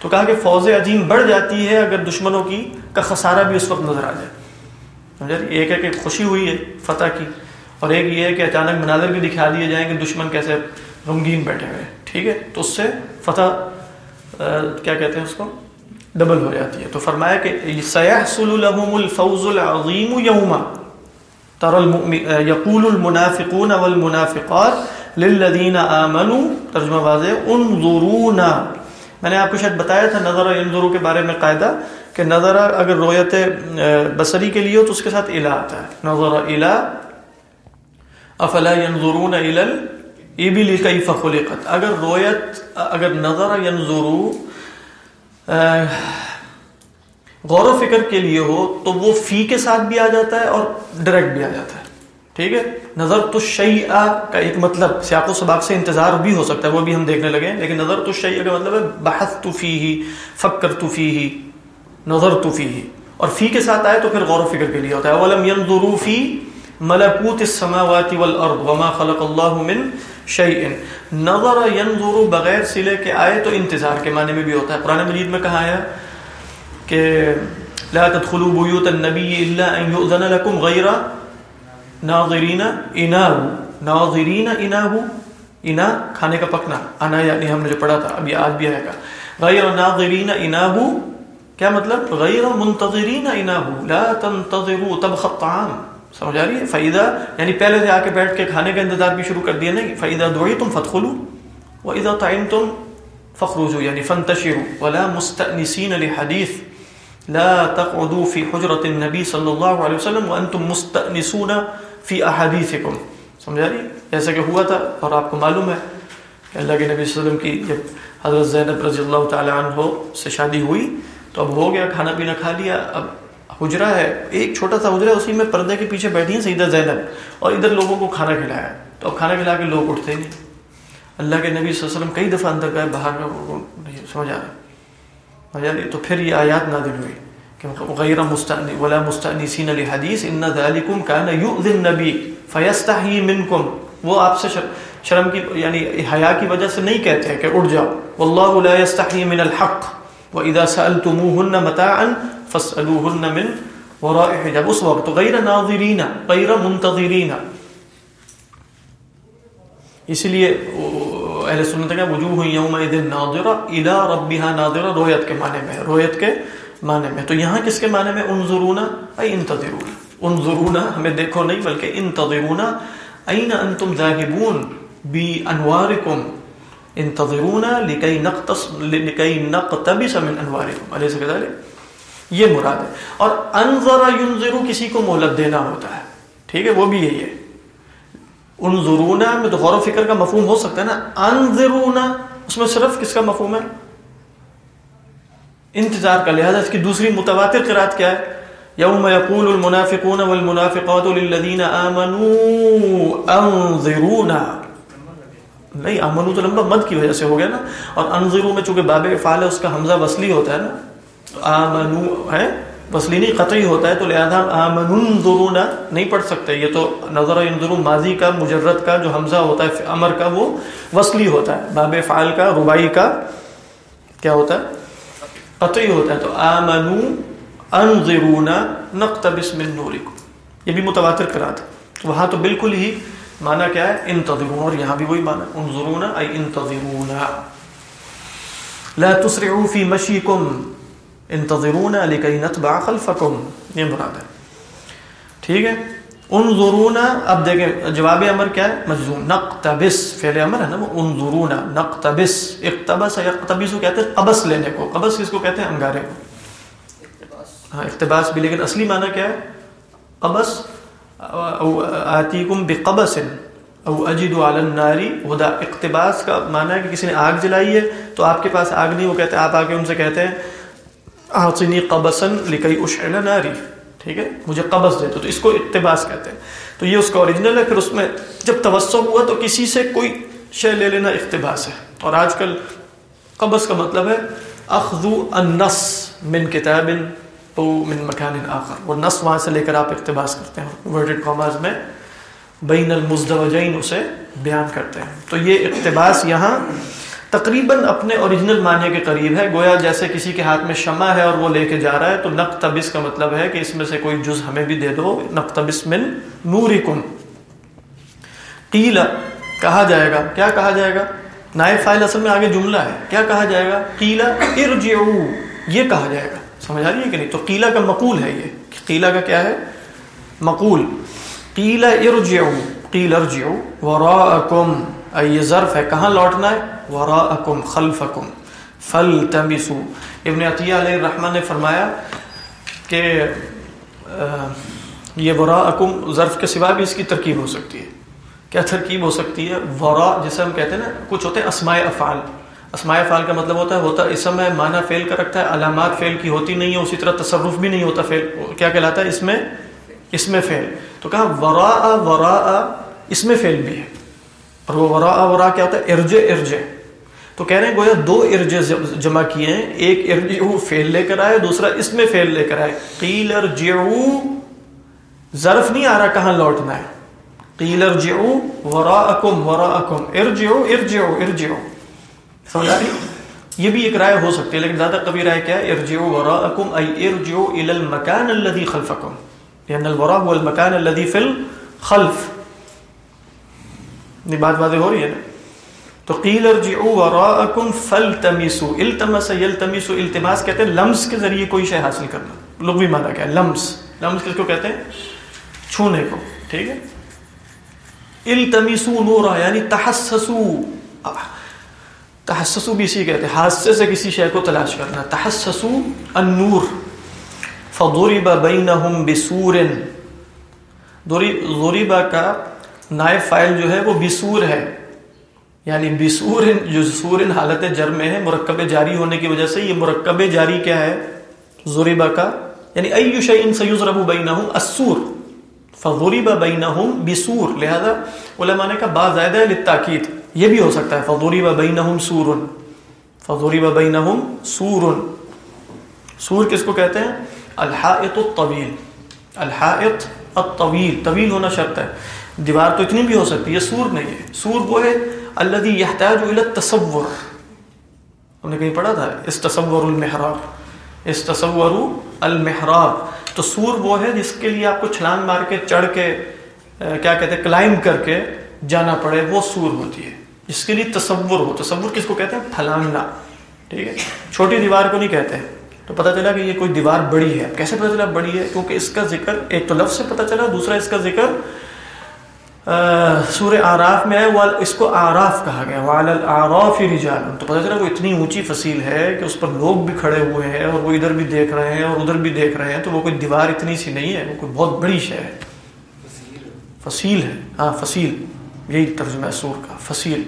تو کہا کہ فوز عظیم بڑھ جاتی ہے اگر دشمنوں کی کا خسارہ بھی اس وقت نظر آ جائے۔ سمجھا جی؟ ایک ہے کہ خوشی ہوئی ہے فتح کی، اور ایک یہ ہے کہ اچانک مناظر بھی دکھا دیے جائیں کہ دشمن کیسے غمگین بیٹھے ہوئے ٹھیک ہے؟ تو اس سے فتح کیا کہتے ہیں اس کو؟ ڈبل ہو جاتی ہے۔ تو فرمایا کہ سیحصل لهم الفوز العظیم یوم تر یقول المنافقون والمنافقات للذین آمنوا۔ ترجمہ واضح انظرونا۔ میں نے آپ کو شاید بتایا تھا نظر انظرو کے بارے میں قاعدہ کہ نظر اگر رویت بصری کے لیے ہو تو اس کے ساتھ الہ آتا ہے۔ نظر الہ، افلا ينظرون الى الابل كيف خلقت؟ اگر رویت، اگر نظر ينظرو غور و فکر کے لیے ہو تو وہ فی کے ساتھ بھی آ جاتا ہے اور ڈائریکٹ بھی آ جاتا ہے۔ ٹھیک ہے؟ نظر تو شعی کا ایک مطلب سیاق و سباق سے انتظار بھی ہو سکتا ہے، وہ بھی ہم دیکھنے لگے لیکن نظر تو شعی کا مطلب ہے بحث تو فی ہی فکر تو فی ہی نظر تو فی ہی اور فی کے ساتھ آئے تو پھر غور و فکر کے لیے ہوتا ہے۔ ولم ينظروا فی ملکوت السماوات والارض وما خلق اللہ من شیئن. نظر ینظر بغیر سلے کے آئے تو انتظار کے معنی میں بھی ہوتا ہے. قرآن مجید میں کہا ہے کہ لا تدخلوا بیوت النبی الا ان یؤذن لکم غیر ناظرین اناہو. ناظرین اناہو. انا کھانے کا پکنا. انا یعنی ہم نے جو پڑھا تھا ابھی آج بھی آئے گا. غیر ناظرین اناہو. کیا مطلب؟ غیر منتظرین اناہو. لا تنتظروا تبخ الطعام. سمجھ آ رہی ہے؟ فائدہ یعنی پہلے سے آ کے بیٹھ کے کھانے کا انتظار بھی شروع کر دیا نہیں؟ فائدہ دوڑی تم فتخلو و اذا تعین تم فخروجو یعنی فانتشروا. ولا مستأنسین لحدیث لا تقعدوا في حجرة النبي صلی اللہ علیہ وسلم وانتم مستأنسون في احادیثکم سمجھ آ رہی جیسا کہ ہوا تھا اور آپ کو معلوم ہے کہ اللہ کے نبی صلی اللہ علیہ وسلم کی جب حضرت زینب رضی اللہ تعالی عنہ سے شادی ہوئی تو اب ہو گیا، کھانا پینا کھا لیا، اب حجرا ہے، ایک چھوٹا سا حجرا ہے، اسی میں پردے کے پیچھے بیٹھی ہیں سیدہ زینب اور ادھر لوگوں کو کھانا کھلایا تو اب کھانا کھلا کے لوگ اٹھتے نہیں۔ اللہ کے نبی صلی اللہ علیہ وسلم کئی دفعہ اندر گئے، باہر نہیں، سمجھ آ رہا۔ تو پھر یہ آیات نازل ہوئی کہ غیر مستعنی ولا مستعنسین لحدیث ان ذالکم کان یؤذی النبی فیستحی منکم۔ وہ آپ سے شرم کی یعنی حیا کی وجہ سے نہیں کہتے کہ اٹھ جاؤ۔ واللہ لا یستحی من الحق۔ واذا سالتموهن متاعا فسألوهن من وراء حجاب. اس وقت غیر ناظرین، غیر منتظرین. اس لیے اہل سنت کا وجوہ یومئذ ناظرہ، الى ربها ناظرہ، رویت کے معنی میں، رویت کے معنی میں. تو یہاں کس کے معنی میں؟ انظرونا ای انتظرونا انظرونا ہمیں دیکھو نہیں، بلکہ انتظرونا این انتم ذاہبون بی انوارکم. انتظرونا لکی نقتبس من انوارکم. علیہ سکتا یہ مراد ہے۔ اور انضر ینظرو کسی کو مہلت دینا ہوتا ہے۔ ٹھیک ہے، وہ بھی یہی ہے۔ انظرونا میں تو غور و فکر کا مفہوم ہو سکتا ہے نا۔ انظرونا، اس میں صرف کس کا مفہوم ہے؟ انتظار کا، لہذا اس کی دوسری متواتر قرات کیا ہے؟ یوم یقول المنافقون والمنافقات للذین آمنوا انظرونا۔ نہیں امنو تو لمبا مد کی وجہ سے ہو گیا نا۔ اور انظرو میں چونکہ باب فعال ہے، اس کا حمزہ وصلی ہوتا ہے نا۔ آمنو ہے وصلی نہیں قطعی ہوتا ہے تو لہذا آمنون نہیں پڑھ سکتے۔ یہ تو نظر انظرو ماضی کا، مجرد کا جو حمزہ ہوتا ہے، امر کا، وہ وصلی ہوتا ہے۔ باب فعال کا ربائی کا، کیا ہوتا ہے؟ قطعی ہوتا ہے۔ تو آمنو انظرونا نقتبس من نورکم۔ یہ بھی متواتر قرات ہے۔ وہاں تو بالکل ہی معنی کیا ہے؟ انتظرون، اور یہاں بھی وہی معنی انظرون ای انتظرون۔ لا تسرعوا فی مشیکم۔ انتظرون لکی نتبع خلفکم یہ مراد ہے۔ ٹھیک ہے؟ انظرون اب دیکھیں جواب امر کیا ہے؟ مجزوم نقتبس فعل امر ہے نا وہ انظرون نقتبس اقتبس یقتبس کہتے ہیں قبس لینے کو۔ قبس کس کو کہتے ہیں؟ انگارے کو۔ ہاں اقتباس بھی لیکن اصلی معنی کیا ہے؟ قبس او آتیکم بقبس او اجد علی النار ودا اقتباس کا معنی ہے کہ کسی نے آگ جلائی ہے تو آپ کے پاس آگ نہیں وہ کہتے ہیں آپ آ کے ان سے کہتے ہیں آتنی قبسا لکی اشعل ناری. ٹھیک ہے؟ مجھے قبض دے دو. تو اس کو اقتباس کہتے ہیں. تو یہ اس کا اوریجنل ہے، پھر اس میں جب توسع ہوا تو کسی سے کوئی شے لے لینا اقتباس ہے. اور آج کل قبض کا مطلب ہے، اخذو النص من کتاب او من مکان آخر. وہ نص وہاں سے لے کر آپ اقتباس کرتے ہیں. ورڈڈ کاماز میں بین المزدوجین اسے بیان کرتے ہیں. تو یہ اقتباس یہاں تقریباً اپنے اوریجنل معنی کے قریب ہے۔ گویا جیسے کسی کے ہاتھ میں شمع ہے اور وہ لے کے جا رہا ہے، تو نقتبس کا مطلب ہے کہ اس میں سے کوئی جز ہمیں بھی دے دو۔ نقتبس من نورکم قیلا کہا جائے گا۔ کیا کہا جائے گا؟ نائب فائل اصل میں آگے جملہ ہے۔ کیا کہا جائے گا؟ قیلا ارجعو۔ یہ کہا جائے گا۔ سمجھ آ رہی ہے کہ نہیں؟ تو قیلا کا مقول ہے یہ۔ قیلا کا کیا ہے؟ مقول۔ قیلا ارجعو۔ قیل، ارجعو۔ وراءکم۔ یہ ظرف ہے، کہاں لوٹنا ہے؟ وراءکم، خلفکم۔ فلتمسو ابن عطیہ علیہ الرحمن نے فرمایا کہ یہ وراءکم ظرف کے سوا بھی اس کی ترکیب ہو سکتی ہے۔ کیا ترکیب ہو سکتی ہے؟ وراء، جسے ہم کہتے ہیں نا، کچھ ہوتے ہیں اسماء افعال۔ اسماء افعال کا مطلب ہوتا ہے، ہوتا اسم ہے، معنی فعل کا رکھتا ہے، علامات فعل کی ہوتی نہیں ہے اسی طرح تصرف بھی نہیں ہوتا فعل۔ کیا کہلاتا ہے؟ اس میں اس میں فعل۔ تو کہا، وراء وراء، اس میں فعل بھی ہے۔ اور وہ وراء وراء کیا ہوتا ہے؟ ارج ارج تو کہہ رہے ہیں گویا دو ارج جمع کیے ہیں۔ ایک ارجعو، فعل لے کر آئے، دوسرا اس میں فعل لے کر آئے۔ قیل ارجعو، ظرف نہیں آ رہا کہاں لوٹنا ہے۔ قیل ارجعو، وراءکم وراءکم۔ ارجعو ارجعو ارجعو۔ سمجھ آ رہی؟ یہ بھی ایک رائے ہو سکتی ہے، لیکن زیادہ کبھی رائے کیا ہے؟ ارجعو وراءکم، ای ارجعو الى المکان الذي خلفکم۔ یعنی لان الوراء هو المکان الذي في الخلف۔ یہ بات باتیں ہو رہی ہے نا؟ تو قیل ارجعو وراءکم فلتمسو التمس یلتمسو التماس کہتے ہیں لمس کے ذریعے کوئی شے حاصل کرنا۔ لغوی معنی کیا ہے؟ لمس۔ لمس کس کو کہتے ہیں؟ چھونے کو، ٹھیک ہے؟ التمسو نورا یعنی تحسسو۔ تحسسو بھی اسی کہتے ہیں، حادثے سے کسی شے کو تلاش کرنا۔ تحسسو النور۔ فضرب بینہم بسور۔ ضرب کا نائب فائل جو ہے وہ بسور ہے۔ یعنی بسور جو سور حالت جر میں ہے، مرکب جاری ہونے کی وجہ سے یہ مرکب جاری کیا ہے؟ ضربہ کا۔ یعنی ایو شیء سیضرب بینہم السور۔ فضرب بینہم بسور۔ لہذا علماء نے کہا با زائدہ یہ بھی ہو سکتا ہے۔ فضرب بینہم سور فضرب بینہم سور سور کس کو کہتے ہیں؟ الحائط الطویل۔ الحائط الطویل۔ طویل ہونا شرط ہے۔ دیوار تو اتنی بھی ہو سکتی ہے، سور نہیں ہے۔ سور وہ ہے الذي يحتاج الى التصور۔ ہم نے کہیں پڑھا تھا؟ اس تصور المحراب۔ اس تصور المحراب۔ تو سور وہ ہے جس کے لیے آپ کو چھلانگ مار کے، چڑھ کے کیا کہتے ہیں، کلائم کر کے جانا پڑے، وہ سور ہوتی ہے۔ جس کے لیے تصور ہو۔ تصور کس کو کہتے ہیں؟ پھلانگنا۔ ٹھیک ہے؟ چھوٹی دیوار کو نہیں کہتے۔ ہیں تو پتہ چلا کہ یہ کوئی دیوار بڑی ہے۔ کیسے پتہ چلا بڑی ہے؟ کیونکہ اس کا ذکر ایک تو لفظ سے پتہ چلا، دوسرا اس کا ذکر سورہ آراف میں ہے اس کو آراف کہا گیا وال العراف رجال۔ تو پتہ چلا وہ اتنی اونچی فصیل ہے کہ اس پر لوگ بھی کھڑے ہوئے ہیں اور وہ ادھر بھی دیکھ رہے ہیں اور ادھر بھی دیکھ رہے ہیں تو وہ کوئی دیوار اتنی سی نہیں ہے وہ کوئی بہت بڑی شے ہے۔ فصیل۔ ہے ہاں فصیل۔ یہی ترجمہ ہے سور کا فصیل۔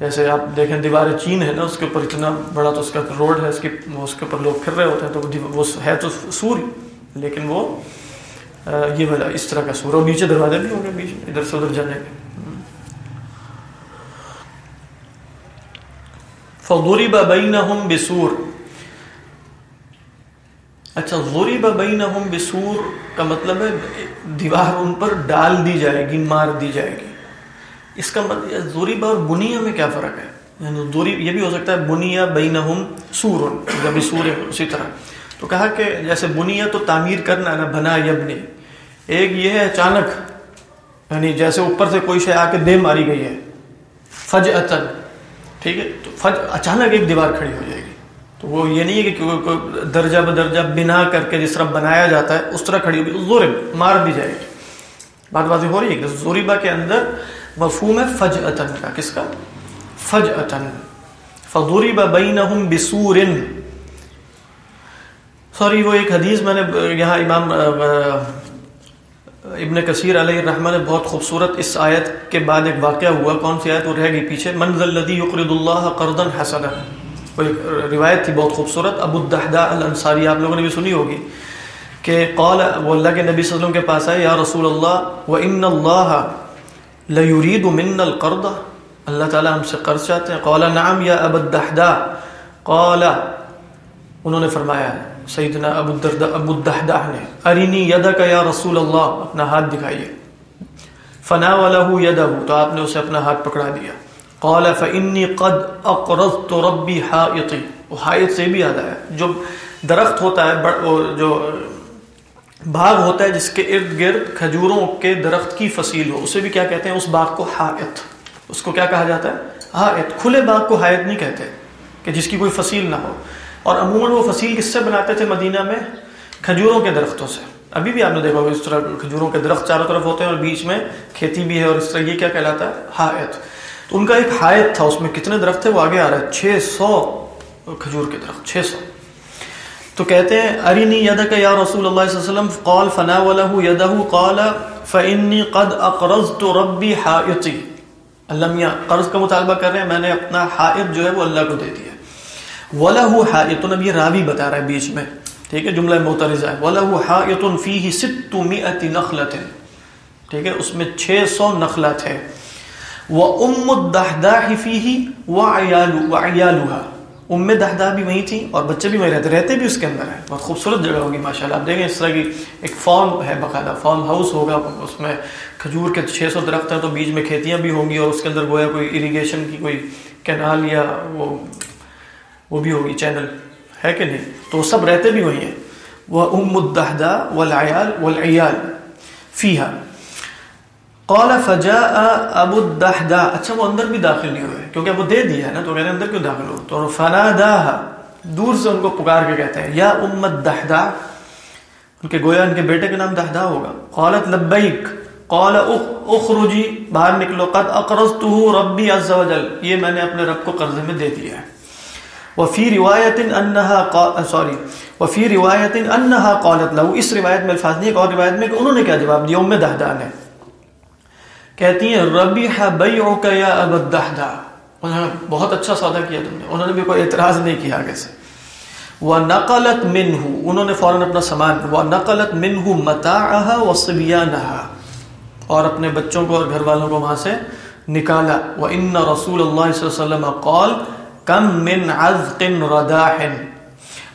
جیسے آپ دیکھیں دیوار چین ہے نا اس کے اوپر اتنا بڑا تو اس کا روڈ ہے اس کی اس کے اوپر لوگ پھر رہے ہوتے ہیں تو وہ ہے تو سور لیکن وہ یہ والا، اس طرح کا سور، اور نیچے دروازے بھی ہوں گے بیچ میں، ادھر سے ادھر جانے کے۔ فضرب بینہم بسور۔ اچھا ضرب بینہم بسور کا مطلب ہے، دیوار ان پر ڈال دی جائے گی، مار دی جائے گی۔ اس کا مطلب ضریب اور بنیا میں کیا فرق ہے؟ یعنی ضریب یہ بھی ہو سکتا ہے بنیا بینہم سور، جب سور اسی طرح۔ تو کہا کہ جیسے بنیا تو تعمیر کرنا نا بنا یبنی۔ ایک یہ ہے اچانک یعنی جیسے اوپر سے کوئی شے آ کے دے ماری گئی ہے۔ فج ٹھیک ہے؟ تو فج، اچانک ایک دیوار کھڑی ہو جائے گی۔ تو وہ یہ نہیں ہے کہ کوئی- کوئی درجہ بدرجہ بنا کر کے جس طرح بنایا جاتا ہے، اس طرح کھڑی ہوگی زور مار دی جائے گی۔ بات واضح ہو رہی ہے کہ زوریبا کے اندر مفہوم ہے فج کا۔ کس کا؟ فج اتن فضوریبا بینہم بسور سوری، وہ ایک حدیث میں نے، یہاں امام ابن کثیر علیہ الرحمٰ نے بہت خوبصورت اس آیت کے بعد ایک واقعہ ہوا۔ کون سی آیت؟ وہ رہ گئی پیچھے۔ منزل لدی یقرد اللہ قرضن حسنا۔ وہ ایک روایت تھی بہت خوبصورت۔ ابو الدحدہ الانصاری، آپ لوگوں نے بھی سنی ہوگی کہ قال، وہ اللہ کے نبی صلی اللہ علیہ وسلم کے پاس آئے، یا رسول اللہ و ان اللہ لیرید من القرض۔ اللہ تعالی ہم سے قرض چاہتے ہیں۔ قال، نعم یا ابو الدحدہ قال، انہوں نے فرمایا سیدنا ابو الدردہ ابو الدحدہ نے ارینی یدک یا رسول اللہ اپنا ہاتھ دکھائیے۔ فنا ولہ یدہ تو آپ نے اسے اپنا ہاتھ پکڑا دیا۔ قال، فانی قد اقرضت ربی حائطی۔ وہ حائط سے بھی یاد آیا۔ جو درخت ہوتا ہے جو باغ ہوتا ہے، جس کے ارد گرد کھجوروں کے درخت کی فصیل ہو، اسے بھی کیا کہتے ہیں؟ اس باغ کو حائط۔ اس کو کیا کہا جاتا ہے؟ حائط۔ کھلے باغ کو حائط نہیں کہتے، کہ جس کی کوئی فصیل نہ ہو۔ اور عموماً وہ فصیل کس سے بناتے تھے مدینہ میں؟ کھجوروں کے درختوں سے۔ ابھی بھی آپ نے دیکھا ہوگا اس طرح کھجوروں کے درخت چاروں طرف ہوتے ہیں اور بیچ میں کھیتی بھی ہے اور اس طرح یہ کیا کہلاتا ہے؟ حائط۔ تو ان کا ایک حائط تھا، اس میں کتنے درخت تھے؟ وہ آگے آ رہا ہے چھ سو کھجور کے درخت، چھ سو۔ تو کہتے ہیں ارینی یدک یا رسول اللہ صلی اللہ علیہ وسلم، قال فنا ولہ یدہ، قال فانی قد اقرضت ربی حائطی۔ اللہ قرض کا مطالبہ کر رہے ہیں، میں نے اپنا حائط جو ہے وہ اللہ کو دے دیا۔ وَلَهُ اب یہ راوی بتا رہا ہے بیچ میں۔ ٹھیک ہے، جملہ معترضہ ہے۔ وَلَهُ حَائِطٌ فِيهِ سِتُّ نَخْلَةٍ۔ ٹھیک ہے، اس میں چھ سو نخلہ تھے وَأُمُّ الدَّحْدَاحِ فِيهِ وَعِيَالُ وَعِيَالُهَا۔ ام دہدا بھی وہیں تھی اور بچے بھی وہیں رہتے رہتے بھی اس کے اندر ہیں۔ بہت خوبصورت جگہ ہوگی، ماشاءاللہ۔ آپ دیکھیں، اس طرح کی ایک فارم ہے باقاعدہ۔ فارم ہاؤس ہوگا، اس میں کھجور کے چھ سو درخت ہیں تو بیچ میں کھیتیاں بھی ہوں گی اور اس کے اندر گویا کوئی اریگیشن کی کوئی کینال یا وہ وہ بھی ہوگی چینل ہے کہ نہیں؟ تو وہ سب رہتے بھی وہی ہیں۔ وہ ام الدہدا والعیال والعیال فیہا۔ قال فجاء ابو الدحدا اچھا وہ اندر بھی داخل نہیں ہوئے، کیونکہ اب وہ دے دیا ہے نا، تو کہنے اندر کیوں داخل ہو تو فناداها دور سے ان کو پکار کے کہتے ہیں، یا ام الدحدا ان کے گویا ان کے بیٹے کے نام دہدا ہوگا۔ قالت لبیک، قال اخرجی، باہر نکلو، قد اقرضته ربی عز وجل۔ یہ میں نے اپنے رب کو قرضے میں دے دیا ہے۔ وفي روايه انها سوری وفي روايه انها قالت له، اس روایت میں الفاظ نہیں ایک اور روایت میں کہ انہوں نے کیا جواب دیا، ام دہدا نے کہتی ہیں ربیح بیعک یا ابا الدحدا انہوں نے بہت اچھا سودا کیا تم نے، انہوں نے بھی کوئی اعتراض نہیں کیا آگے سے۔ وَنَقَلَتْ مِنْهُ، انہوں نے فوراً اپنا سامان، وَنَقَلَتْ مِنْهُ مَتَاعَهَا وَصِبْيَانَهَا۔ اور اپنے بچوں کو اور گھر والوں کو وہاں سے نکالا۔ وَإِنَّ رَسُولَ اللَّهِ صلی اللہ علیہ وسلم قال کم من عزق رداح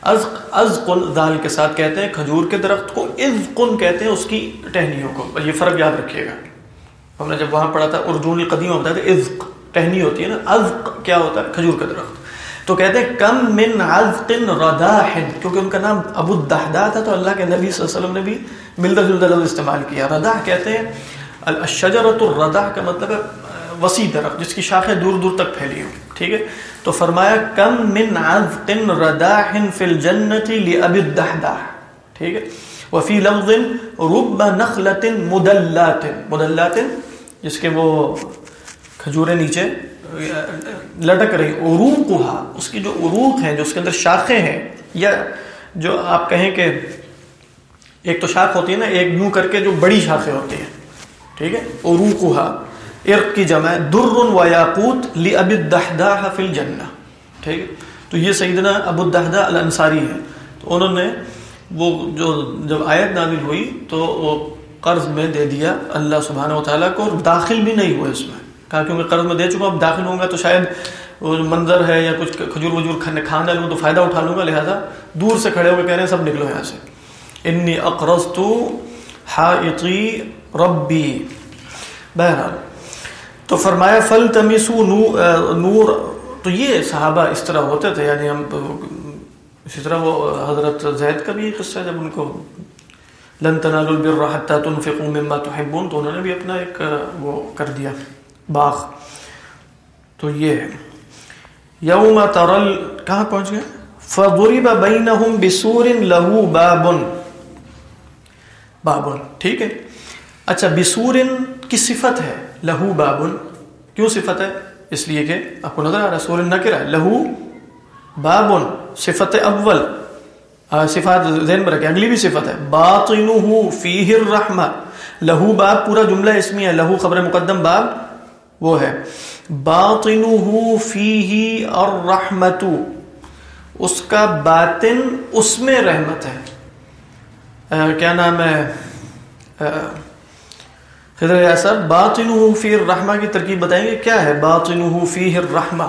ازق ازقن ذال کے ساتھ کہتے ہیں، کھجور کے درخت کو ازقن کہتے ہیں، اس کی ٹہنیوں کو۔ یہ فرق یاد رکھیے گا۔ ہم نے جب وہاں پڑھا تھا اردون قدیم ہوتا ہے عزق، ٹہنی ہوتی ہے نا ازق کیا ہوتا ہے؟ کھجور کا درخت۔ تو کہتے ہیں، کم من عزق رداح کیونکہ ان کا نام ابو الدحدا تھا، تو اللہ کے نبی صلی اللہ علیہ وسلم نے بھی ملتا جلتا لفظ استعمال کیا۔ رداح کہتے ہیں الشجرۃ الرداح کا مطلب ہے وسیع درخت جس کی شاخیں دور دور تک پھیلی ہوں، ٹھیک ہے؟ تو فرمایا، کم من عزق رداح فی الجنت لابی الدحداح، ٹھیک ہے؟ وفی لفظ رب نخلت مدلات مدلات جس کے وہ کھجوریں نیچے، لٹک رہی عروقها اس کی جو عروق ہیں، جو اس کے اندر شاخیں ہیں، یا جو آپ کہیں کہ ایک تو شاخ ہوتی ہے نا، ایک یوں کر کے جو بڑی شاخیں ہوتی ہیں، ٹھیک ہے؟ عروقها ارق کی جمع در و یاقوت لابی الدحداح فی الجنہ۔ ٹھیک ہے؟ تو یہ سیدنا ابو الدحدہ الانصاری ہے تو انہوں نے وہ جو جب آیت نازل ہوئی تو وہ قرض میں دے دیا اللہ سبحانہ و تعالیٰ کو اور داخل بھی نہیں ہوئے اس میں۔ کہا کہ قرض میں دے چکا اب داخل ہوں گا تو شاید وہ جو منظر ہے یا کچھ کھجور وجور کھانا لوں تو فائدہ اٹھا لوں گا، لہذا دور سے کھڑے ہو کے کہہ رہے ہیں، سب نکلو یہاں سے۔ انی اقرض تو ربی۔ بہرحال تو فرمایا فل تمیسو نور. تو یہ صحابہ اس طرح ہوتے تھے یعنی ہم اسی طرح وہ حضرت زید کا بھی قصہ جب ان کو لن تنالوا البر حتى تنفقوا مما تحبون، تو انہوں نے بھی اپنا ایک وہ کر دیا، باغ. تو یہ ہے۔ یوم ترل کہاں پہنچ گئے؟ فضرب بینہم بسور له باب باب ٹھیک ہے؟ اچھا بسور کی صفت ہے؟ لہو باب کیوں صفت ہے؟ اس لیے کہ آپ کو نظر آ رہا ہے سور نکرہ لہو باب صفت اول۔ صفات ذہن میں رکھیں، اگلی بھی صفت ہے باطنہ فیہ الرحمہ۔ لہو باب پورا جملہ اسمی ہے، لہو خبر مقدم باب وہ ہے۔ باطنہ فیہ الرحمت اس کا باطن اس میں رحمت ہے۔ کیا نام ہے؟ خضر ایسا باطنہ فی الرحمہ کی ترکیب بتائیں گے کیا ہے؟ باطنہ فیہ الرحمہ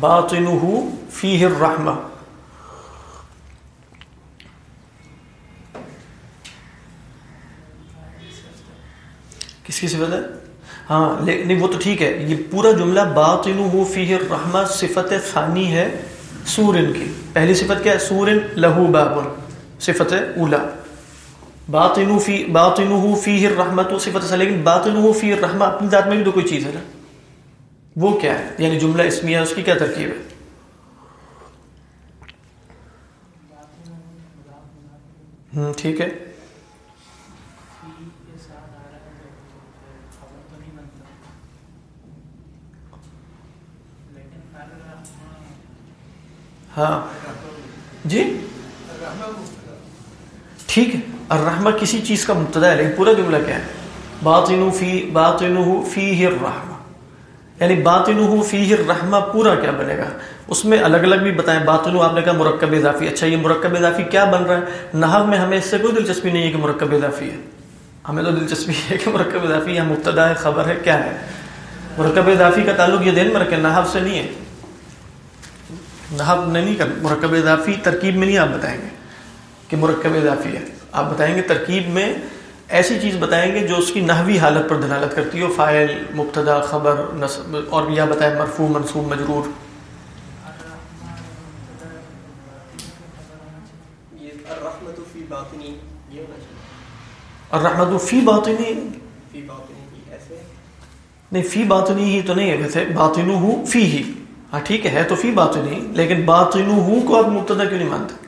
باطنہ فیہ الرحمہ۔ کس کی صفت ہے؟ ہاں نہیں، وہ تو ٹھیک ہے۔ یہ پورا جملہ باطنہ فیہ الرحمہ صفت ثانی ہے سورن کی۔ پہلی صفت کیا ہے؟ سورن لہو باب صفت اولا۔ باطنہ فی باطنہ فیہ الرحمہ تو صفت ہے لیکن باطنہ فیہ الرحمہ اپنی ذات میں بھی تو کوئی چیز ہے نا؟ وہ کیا ہے؟ یعنی جملہ اسمیہ، اس کی کیا ترکیب ہے؟ ٹھیک ہے۔ ہاں۔ جی؟ ٹھیک ہے الرحمہ کسی چیز کا مبتدا ہے، لیکن پورا جملہ کیا ہے؟ باطنہ فی باطنہ فیہ الرحمہ۔ یعنی باطنہ فیہ الرحمہ پورا کیا بنے گا؟ اس میں الگ الگ بھی بتائیں۔ باطنہ آپ نے کہا مرکب اضافی۔ اچھا یہ مرکب اضافی کیا بن رہا ہے؟ نحو میں ہمیں اس سے کوئی دلچسپی نہیں ہے کہ مرکب اضافی ہے۔ ہمیں تو دلچسپی ہے کہ مرکب اضافی یا مبتدا ہے، خبر ہے، کیا ہے؟ مرکب اضافی کا تعلق یہ دین میں رکھے نحو سے نہیں ہے۔ نحب نہیں کر، مرکب اضافی ترکیب میں نہیں آپ بتائیں گے۔ کہ مرکب اضافی ہے۔ آپ بتائیں گے ترکیب میں ایسی چیز بتائیں گے جو اس کی نحوی حالت پر دلالت کرتی ہو فائل مبتدا خبر نصب اور یا بتائیں مرفوع منصوب مجرور۔ الرحمت فی باطنی نہیں فی باطنی ہی تو نہیں ہے ویسے باطنو ہو فی ہی۔ ہاں ٹھیک ہے تو فی بات نہیں لیکن باطنو ہوں کو آپ مبتدا کیوں نہیں مانتے؟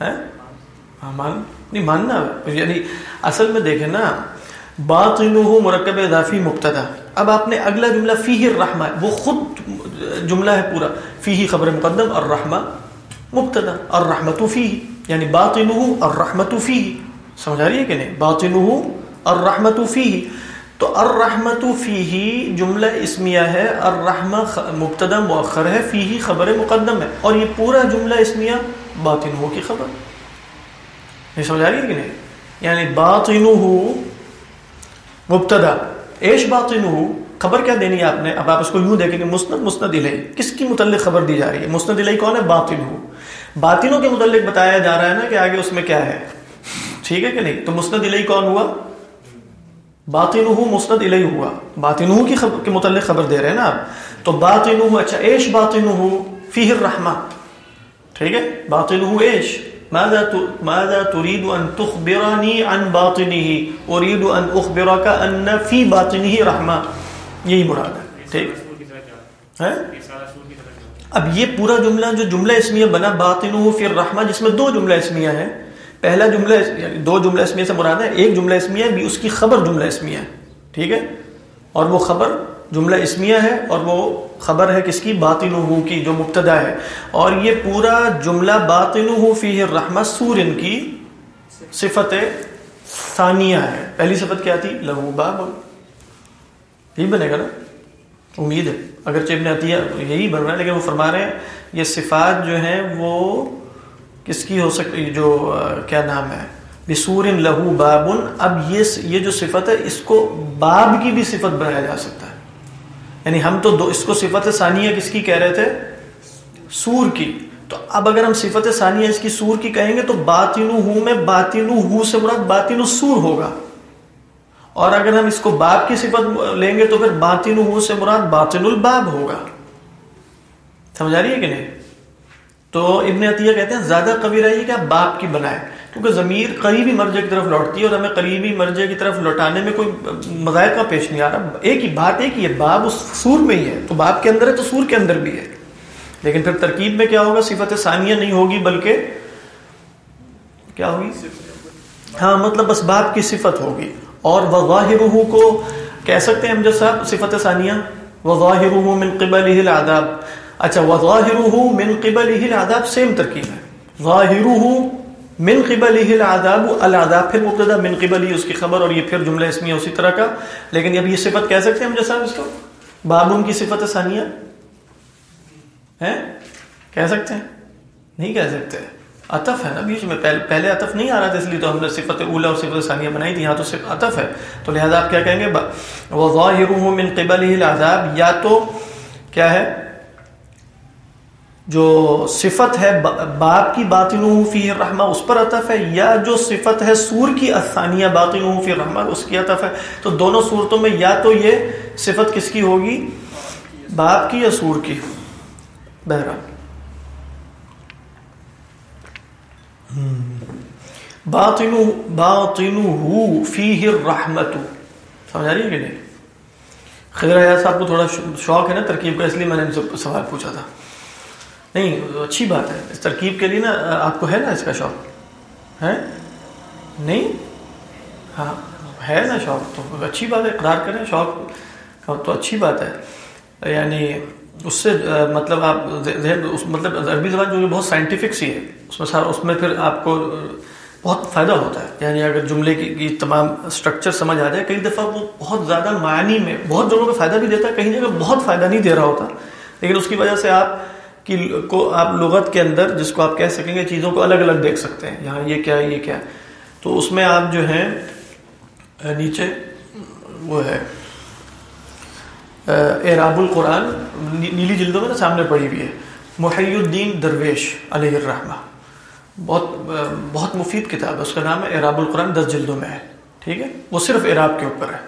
مان نہیں، ماننا۔ یعنی اصل میں دیکھیں نا باطنو مرکب اضافی مبتدا اب آپ نے اگلا جملہ فی الرحمہ، وہ خود جملہ ہے پورا۔ فی خبر مقدم، الرحمہ مبتدا الرحمت فی یعنی باطنو الرحمت فی سمجھ آ رہی ہے کہ نہیں؟ باطنو الرحمت فی تو الرحمت فیہی جملہ اسمیہ ہے، الرحمہ مبتدا مؤخر ہے فیہی خبر مقدم ہے۔ اور یہ پورا جملہ اسمیہ باطن ہو کی خبر۔ یہ سمجھ آ رہی ہے کہ نہیں؟ یعنی باطن ہو مبتدا، ایش باطن ہو خبر کیا دینی ہے آپ نے؟ اب آپ اس کو یوں دیکھیں کہ مسند مسند الہی کس کی متعلق خبر دی جا رہی ہے؟ مسند الہی کون ہے؟ باطن ہو باطنوں کے متعلق بتایا جا رہا ہے نا کہ آگے اس میں کیا ہے۔ ٹھیک ہے کہ نہیں؟ تو مسند الہی کون ہوا؟ باطنہ مسند الی ہوا۔ باطنہ کی خبر کے متعلق خبر دے رہے ہیں نا آپ۔ تو باطنہ اچھا ایش باطنہ فیہ الرحمہ۔ ٹھیک ہے؟ باطل باطنہ ایش. ماذا ماذا تريد ان تخبرني عن باطنه؟ اريد ان اخبرك ان في باطنه رحمہ یہی مراد ہے. ٹھیک ہے؟ اب یہ پورا جملہ جو جملہ اسمیہ بنا باطنہ فی الرحمہ، جس میں دو جملہ اسمیہ ہیں. پہلا جملہ یعنی دو جملہ اسمیہ سے مراد ہے، ایک جملہ اسمیہ بھی اس کی خبر جملہ اسمیہ ہے. ٹھیک ہے؟ اور وہ خبر جملہ اسمیہ ہے اور وہ خبر ہے کس کی؟ باطن کی، جو مبتدا ہے۔ اور یہ پورا جملہ باطن فی رحمہ سور ان کی صفت ثانیہ ہے۔ پہلی صفت کیا تھی؟ لہو باب۔ یہی بنے گا نا؟ امید ہے۔ اگرچہ ابن عطیہ یہی بن رہا ہے، لیکن وہ فرما رہے ہیں، یہ صفات جو ہیں وہ کس کی ہو سکتی جو، کیا نام ہے؟ بسور لہو بابن۔ اب یہ یہ جو صفت ہے، اس کو باب کی بھی صفت بنایا جا سکتا ہے۔ یعنی ہم تو دو اس کو صفت ثانیہ کس کی کہہ رہے تھے؟ سور کی۔ تو اب اگر ہم صفت ثانیہ اس کی سور کی کہیں گے تو باطن ہوں میں باطن ہوں سے مراد باطن سور ہوگا۔ اور اگر ہم اس کو باب کی صفت لیں گے تو پھر باطن ہوں سے مراد باطن الباب ہوگا۔ سمجھا رہی ہے کہ نہیں؟ تو ابن عطیہ کہتے ہیں، زیادہ قوی رہی کہ آپ باپ کی بنائے۔ کیونکہ ضمیر قریبی مرجے کی طرف لوٹتی ہے اور ہمیں قریبی مرجے کی طرف لوٹانے میں کوئی مذائقہ پیش نہیں آ رہا۔ ایک ہی بات ایک ہی ہے باب اس سور میں ہی ہے۔ تو باپ کے اندر ہے تو سور کے اندر بھی ہے۔ لیکن پھر ترکیب میں کیا ہوگا؟ صفت ثانیہ نہیں ہوگی بلکہ کیا ہوگی؟ ہاں مطلب بس باپ کی صفت ہوگی۔ اور وظاہر کو کہہ سکتے ہیں ہم جیسا صفت ثانیہ۔ وظاہر من قبل العذاب۔ اچھا وظاہرہ من قبلہ العذاب سیم ترکیب ہے۔ ظاہرہ من قبلہ العذاب العذاب پھر مبتدا، من قبلہ اس کی خبر اور یہ پھر جملہ اسمیہ اسی طرح کا۔ لیکن اب یہ صفت کہہ سکتے ہیں ہم جیسا اس کو؟ بابون کی صفت ثانیہ۔ ہے کہہ سکتے ہیں؟ نہیں کہہ سکتے۔ عطف ہے نا؟ بیچ میں پہلے عطف نہیں آ رہا تھا، اس لیے تو ہم نے صفت اولا اور صفت ثانیہ بنائی تھی، یہاں تو صرف عطف ہے۔ تو لہذا آپ کیا کہیں گے؟ وظاہرہ من قبلہ العذاب، یا تو کیا ہے؟ جو صفت ہے باپ کی باطن فی رحمہ اس پر عطف ہے، یا جو صفت ہے سور کی افسانیہ باطن فی رحمہ اس کی عطف ہے۔ تو دونوں صورتوں میں یا تو یہ صفت کس کی ہوگی؟ باپ کی یا سور کی؟ بہرحال۔ باطن باطن فی رحمت سمجھا رہی ہے کہ نہیں؟ خضر حیات صاحب کو تھوڑا شوق ہے نا ترکیب کا، اس لیے میں نے ان سے سوال پوچھا تھا۔ نہیں، اچھی بات ہے۔ اس ترکیب کے لیے نا، آپ کو ہے نا اس کا شوق؟ ہے؟ نہیں؟ ہاں ہے نا شوق۔ تو اچھی بات ہے، اقرار کریں، شوق تو اچھی بات ہے۔ یعنی اس سے مطلب آپ مطلب عربی زبان جو بہت سائنٹیفک سی ہے۔ اس میں سارا اس میں پھر آپ کو بہت فائدہ ہوتا ہے۔ یعنی اگر جملے کی تمام اسٹرکچر سمجھ آ جائے، کئی دفعہ وہ بہت زیادہ معنی میں، بہت جگہوں پہ فائدہ بھی دیتا ہے، کہیں جگہ بہت فائدہ نہیں دے رہا ہوتا۔ لیکن اس کی وجہ سے آپ کو آپ لغت کے اندر جس کو آپ کہہ سکیں گے چیزوں کو الگ الگ دیکھ سکتے ہیں، یہاں یہ کیا ہے یہ کیا۔ ہے تو اس میں آپ جو ہیں نیچے وہ ہے اعراب القرآن نیلی جلدوں میں نا سامنے پڑی ہوئی ہے۔ محی الدین درویش علیہ الرحمہ۔ بہت بہت مفید کتاب ہے۔ اس کا نام ہے اعراب القرآن دس جلدوں میں ہے۔ ٹھیک ہے؟ وہ صرف اعراب کے اوپر ہے۔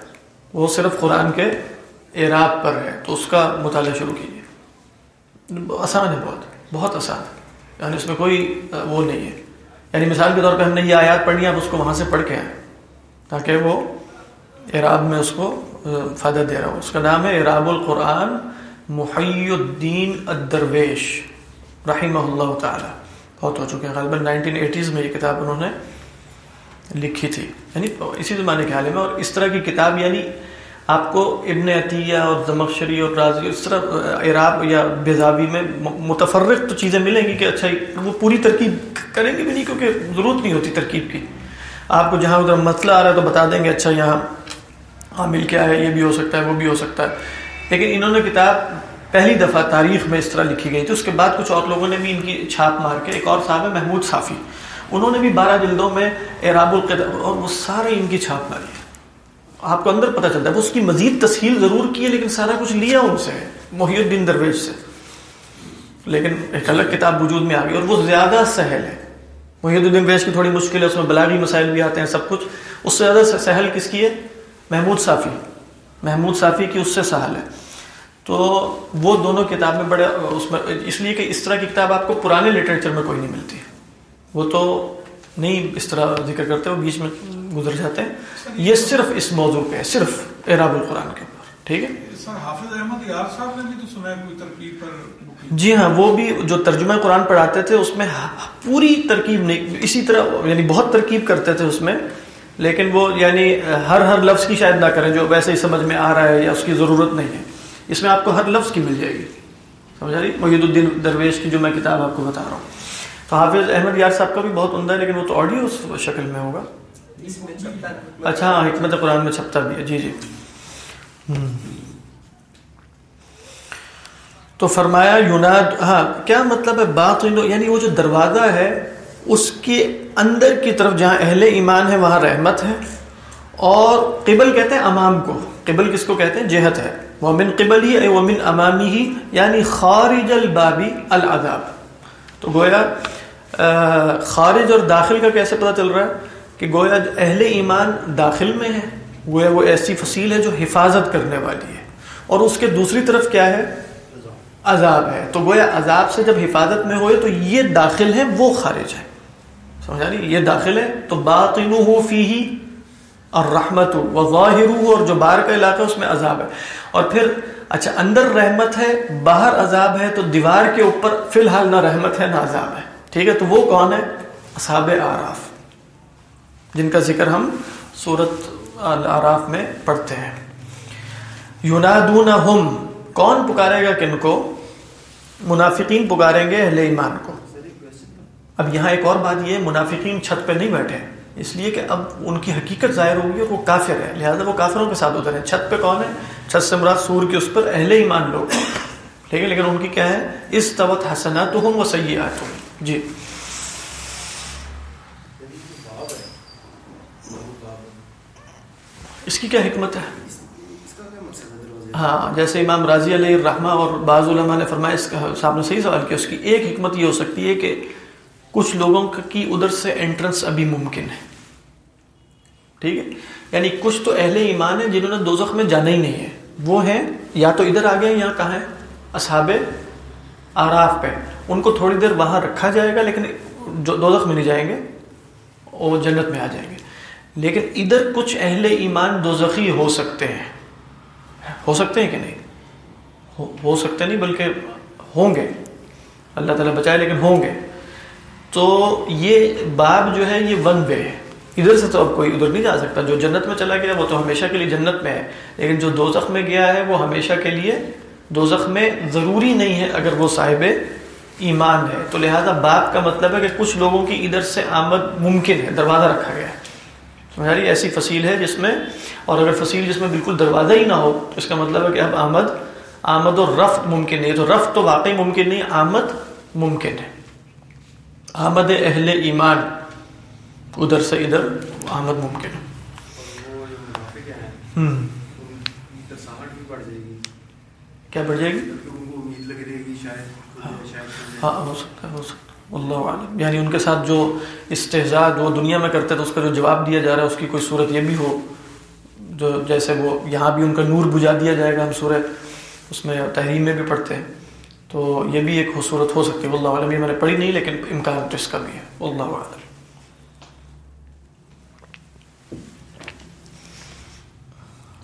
وہ صرف قرآن کے اعراب پر ہے۔ تو اس کا مطالعہ شروع کیجیے آسان ہے بہت بہت آسان ہے۔ یعنی اس میں کوئی وہ نہیں ہے۔ یعنی مثال کے طور پہ ہم نے یہ آیات پڑھنی آپ اس کو وہاں سے پڑھ کے آئیں۔ تاکہ وہ اعراب میں اس کو فائدہ دے رہا ہو۔ اس کا نام ہے اعراب القرآن محی الدین الدرویش، رحمہ اللہ تعالی۔ بہت ہو چکے ہیں۔ غالباً نائنٹین ایٹیز میں یہ کتاب انہوں نے لکھی تھی۔ یعنی اسی زمانے کے حال میں اور اس طرح کی کتاب یعنی آپ کو ابن عطیہ اور زمخشری اور رازی اس طرح عراب یا بیزابی میں متفرق تو چیزیں ملیں گی کہ اچھا وہ پوری ترکیب کریں گے بھی نہیں کیونکہ ضرورت نہیں ہوتی ترکیب کی۔ آپ کو جہاں ادھر مسئلہ آ رہا ہے تو بتا دیں گے اچھا یہاں عامل کیا ہے، یہ بھی ہو سکتا ہے، وہ بھی ہو سکتا ہے۔ لیکن انہوں نے کتاب پہلی دفعہ تاریخ میں اس طرح لکھی گئی تھی۔ اس کے بعد کچھ اور لوگوں نے بھی ان کی چھاپ مار کے، ایک اور صاحب ہے، محمود صافی۔ انہوں نے بھی بارہ جلدوں میں اعراب القدر اور وہ سارے ان کی چھاپ ماری۔ آپ کو اندر پتہ چلتا ہے، وہ اس کی مزید تسہیل ضرور کی ہے، لیکن سارا کچھ لیا ان سے، محی الدین درویش سے۔ لیکن ایک الگ کتاب وجود میں آ گئی اور وہ زیادہ سہل ہے۔ محی الدین درویش کی تھوڑی مشکل ہے، اس میں بلاغی مسائل بھی آتے ہیں، سب کچھ۔ اس سے زیادہ سہل کس کی ہے؟ محمود صافی۔ محمود صافی کی اس سے سہل ہے۔ تو وہ دونوں کتاب میں بڑے، اس میں، اس لیے کہ اس طرح کی کتاب آپ کو پرانے لٹریچر میں کوئی نہیں ملتی۔ وہ تو نہیں اس طرح ذکر کرتے، وہ بیچ میں گزر جاتے ہیں۔ یہ صرف اس موضوع پہ ہے صرف اعراب القرآن کے اوپر ٹھیک ہے؟ حافظ احمد یار صاحب نے بھی تو سنا ہے کوئی ترکیب پر جی ہاں وہ بھی جو ترجمہ قرآن پڑھاتے تھے اس میں پوری ترکیب نہیں اسی طرح یعنی بہت ترکیب کرتے تھے اس میں لیکن وہ یعنی ہر ہر لفظ کی شاید نہ کریں جو ویسے ہی سمجھ میں آ رہا ہے یا اس کی ضرورت نہیں ہے۔ اس میں آپ کو ہر لفظ کی مل جائے گی۔ سمجھا رہی؟ محید الدین درویش کی جو میں کتاب آپ کو بتا رہا ہوں۔ تو حافظ احمد یار صاحب کا بھی بہت عمدہ ہے لیکن وہ تو آڈیو اس شکل میں ہوگا۔ اس میں چھپتا اچھا ہاں حکمت قرآن میں چھپتا بھی ہے۔ جی جی۔ تو فرمایا، یوناد ہاں کیا مطلب ہے بات یعنی وہ جو دروازہ ہے، اس کے اندر کی طرف جہاں اہل ایمان ہے وہاں رحمت ہے۔ اور قبل کہتے ہیں امام کو۔ قبل کس کو کہتے ہیں؟ جہت ہے۔ وہ من قبل ہی وہ من امامی ہی یعنی خارج البابی العذاب۔ تو گویا خارج اور داخل کا کیسے پتہ چل رہا ہے؟ کہ گویا اہل ایمان داخل میں ہے گویا وہ ایسی فصیل ہے جو حفاظت کرنے والی ہے۔ اور اس کے دوسری طرف کیا ہے؟ عذاب ہے۔ تو گویا عذاب سے جب حفاظت میں ہوئے تو یہ داخل ہے وہ خارج ہے سمجھا نہیں؟ یہ داخل ہے تو باطن ہو فی ہی اور رحمت ہو ظاہر اور جو باہر کا علاقہ اس میں عذاب ہے۔ اور پھر اچھا اندر رحمت ہے، باہر عذاب ہے، تو دیوار کے اوپر فی الحال نہ رحمت ہے، نہ عذاب ہے۔ ٹھیک ہے، تو وہ کون ہے؟ اصحاب آراف جن کا ذکر ہم صورت آراف میں پڑھتے ہیں۔ یونادون ہم کون پکارے گا کن کو؟ منافقین پکاریں گے اہل ایمان کو۔ اب یہاں ایک اور بات یہ منافقین چھت پہ نہیں بیٹھے۔ اس لیے کہ اب ان کی حقیقت ظاہر ہوگی اور وہ کافر ہے لہٰذا وہ کافروں کے ساتھ اترے چھت پہ کون ہے؟ چھت سے مراد سور کے اس پر اہل ایمان لوگ۔ ٹھیک ہے، لیکن ان کی کیا ہے؟ اس طوط حسنات ہوں وہ سیاحت ہوں جی۔ اس کی کیا حکمت ہے؟ ہاں جیسے امام راضی علیہ الرحمہ اور بعض علماء نے فرمایا اس کا صاحب نے صحیح سوال کیا اس کی ایک حکمت یہ ہو سکتی ہے کہ کچھ لوگوں کی ادھر سے انٹرنس ابھی ممکن ہے۔ ٹھیک ہے؟ یعنی کچھ تو اہل ایمان ہیں جنہوں نے دوزخ میں جانا ہی نہیں ہے۔ وہ ہیں یا تو ادھر آ گئے یا کہاں ہیں؟ اصحاب آراف پہ۔ ان کو تھوڑی دیر وہاں رکھا جائے گا لیکن جو دوزخ میں نہیں جائیں گے وہ جنت میں آ جائیں گے۔ لیکن ادھر کچھ اہل ایمان دوزخی ہو سکتے ہیں۔ ہو سکتے ہیں کہ نہیں؟ ہو سکتے نہیں، بلکہ ہوں گے۔ اللہ تعالیٰ بچائے لیکن ہوں گے۔ تو یہ باب جو ہے، یہ ون وے ہے۔ ادھر سے تو اب کوئی ادھر نہیں جا سکتا۔ جو جنت میں چلا گیا، وہ تو ہمیشہ کے لیے جنت میں ہے۔ لیکن جو دوزخ میں گیا ہے، وہ ہمیشہ کے لیے دوزخ میں ضروری نہیں ہے اگر وہ صاحب ایمان ہے۔ تو لہذا باپ کا مطلب ہے کہ کچھ لوگوں کی ادھر سے آمد ممکن ہے، دروازہ رکھا گیا ہے۔ سمجھا ایسی فصیل ہے جس میں اور اگر فصیل جس میں بالکل دروازہ ہی نہ ہو تو اس کا مطلب ہے کہ اب آمد آمد اور رفت ممکن نہیں تو رفت تو واقعی ممکن نہیں آمد ممکن ہے۔ آمد اہل ایمان ادھر سے ادھر آمد ممکن ہے۔ کیا بڑھ جائے گی؟ ہاں ہو سکتا ہے ہو سکتا ہے۔ اللہ عالم۔ یعنی ان کے ساتھ جو استحزاد وہ دنیا میں کرتے تو اس کا جو جواب دیا جا رہا ہے، اس کی کوئی صورت یہ بھی ہو، جو جیسے وہ یہاں بھی ان کا نور بجھا دیا جائے گا، ہم صورت اس میں تحریم میں بھی پڑھتے ہیں۔ تو یہ بھی ایک صورت ہو سکتی ہے۔ اللہ عالم، یہ میں نے پڑھی نہیں، لیکن امکان تو اس کا بھی ہے۔ اللہ عالم۔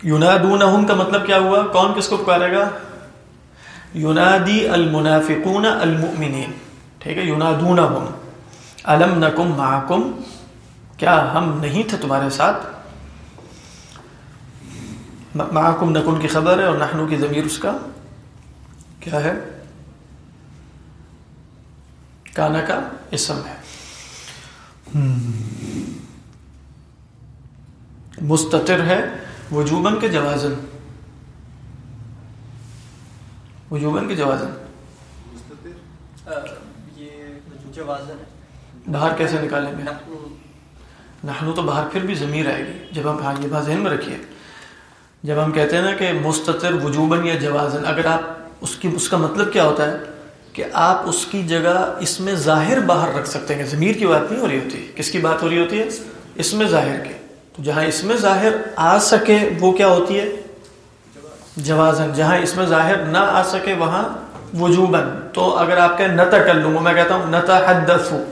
یونادونہم کا مطلب کیا ہوا؟ کون کس کو پکارے گا؟ یونادی المنافقون المؤمنین۔ ٹھیک ہے؟ یونادونہم علم نکم معکم. کیا ہم نہیں تھے تمہارے ساتھ؟ معکم نکن کی خبر ہے اور نحنو کی ضمیر اس کا. کیا ہے؟ کانا کا اسم ہے. مستطر ہے وجوبن کے جوازن وجوبن کے جوازن باہر کیسے نکالیں گے؟ نحنو۔ تو باہر پھر بھی ضمیر آئے گی۔ جب ہم ہاں یہ بات ذہن میں رکھیے۔ جب ہم کہتے ہیں نا کہ مستطر وجوبن یا جوازن اگر آپ اس کی اس کا مطلب کیا ہوتا ہے؟ کہ آپ اس کی جگہ اس میں ظاہر باہر رکھ سکتے ہیں۔ ضمیر کی بات نہیں ہو رہی ہوتی۔ کس کی بات ہو رہی ہوتی ہے؟ اس میں ظاہر کی۔ تو جہاں اس میں ظاہر آ سکے وہ کیا ہوتی ہے؟ جوازن جہاں اس میں ظاہر نہ آ سکے وہاں وجوبن تو اگر آپ کہ نتا کر لوں میں کہتا ہوں نتا حدثو۔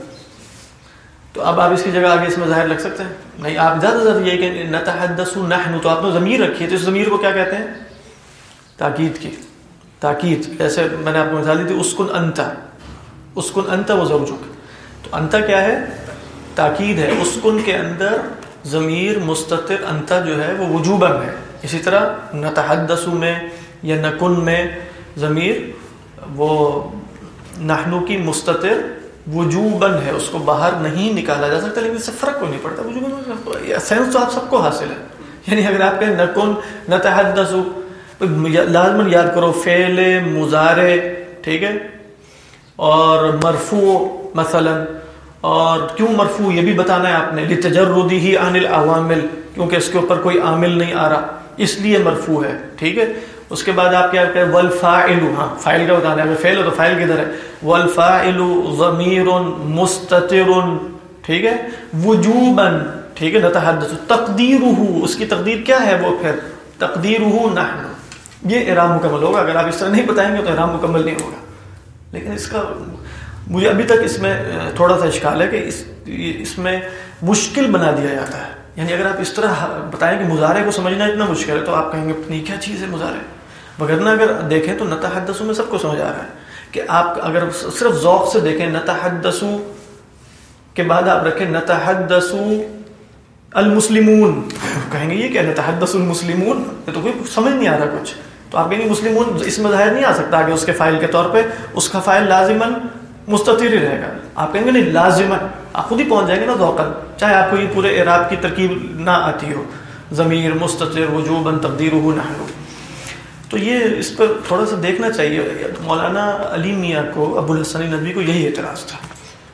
تو اب آپ اس کی جگہ آگے اس میں ظاہر لگ سکتے ہیں۔ نہیں، آپ زیادہ سے زیادہ یہ کہ نتا حدثو نحنو، تو آپ نے ضمیر رکھی ہے۔ تو اس ضمیر کو کیا کہتے ہیں؟ تاکید کی۔ تاکید، جیسے میں نے آپ کو مثال دی تھی، اسکن انتا اسکن انتا وہ زوجک۔ تو انتا کیا ہے؟ تاکید ہے۔ اسکن کے اندر ضمیر مستطر انتا جو ہے، وہ وجوبن ہے۔ اسی طرح نتحدثو میں یا نکن میں ضمیر وہ نحنو کی مستطر وجوبن ہے، اس کو باہر نہیں نکالا جا سکتا، لیکن اس سے فرق کو نہیں پڑتا وجوبن سینس تو آپ سب کو حاصل ہے۔ یعنی اگر آپ کہیں نکن نتحدثو لازمن یاد کرو، فعل مزارے ٹھیک ہے؟ اور مرفوع، مثلا، اور کیوں مرفوع؟ یہ بھی بتانا ہے آپ نے، لتجردی ہی عن العوامل کیونکہ اس کے اوپر کوئی عامل نہیں آ رہا، اس لیے مرفوع ہے، ٹھیک ہے؟ اس کے بعد آپ کیا کہتے ہیں؟ والفاعل ہاں فاعل کا بتانا ہے۔ اگر فعل ہو تو فاعل کدھر ہے؟ والفاعل ضمیر مستتر. ٹھیک ہے؟ وجوبا. ٹھیک ہے؟ نتحدث. تقدیرہ اس کی تقدیر کیا ہے وہ پھر؟ تقدیرہ نحن. یہ ارام مکمل ہوگا۔ اگر آپ اس طرح نہیں بتائیں گے تو ارام مکمل نہیں ہوگا۔ لیکن اس کا مجھے ابھی تک اس میں تھوڑا سا اشکال ہے کہ اس اس میں مشکل بنا دیا جاتا ہے۔ یعنی اگر آپ اس طرح بتائیں کہ مظاہرے کو سمجھنا اتنا مشکل ہے تو آپ کہیں گے، اپنی کیا چیز ہے مظاہرے وغیرہ اگر دیکھیں تو نتحدسو میں سب کو سمجھ آ رہا ہے کہ آپ اگر صرف ذوق سے دیکھیں نتحدسو کے بعد آپ رکھیں نتحدسو المسلمون۔ کہیں گے یہ کیا نتحدس المسلمون؟ تو کوئی سمجھ نہیں آ رہا کچھ۔ تو آپ کہیں گے مسلمون اس میں ظاہر نہیں آ سکتا کہ اس کے فائل کے طور پہ اس کا فائل لازمن مستطر ہی رہے گا۔ آپ کہیں گے نہیں لازمن آپ خود ہی پہنچ جائیں گے نا ذوقن چاہے آپ کو یہ پورے اعراب کی ترکیب نہ آتی ہو۔ ضمیر مستطر وجوبن تقدیر ہو نہ ہو تو یہ اس پر تھوڑا سا دیکھنا چاہیے۔ مولانا علی میاں کو ابو الحسن ندوی کو یہی اعتراض تھا۔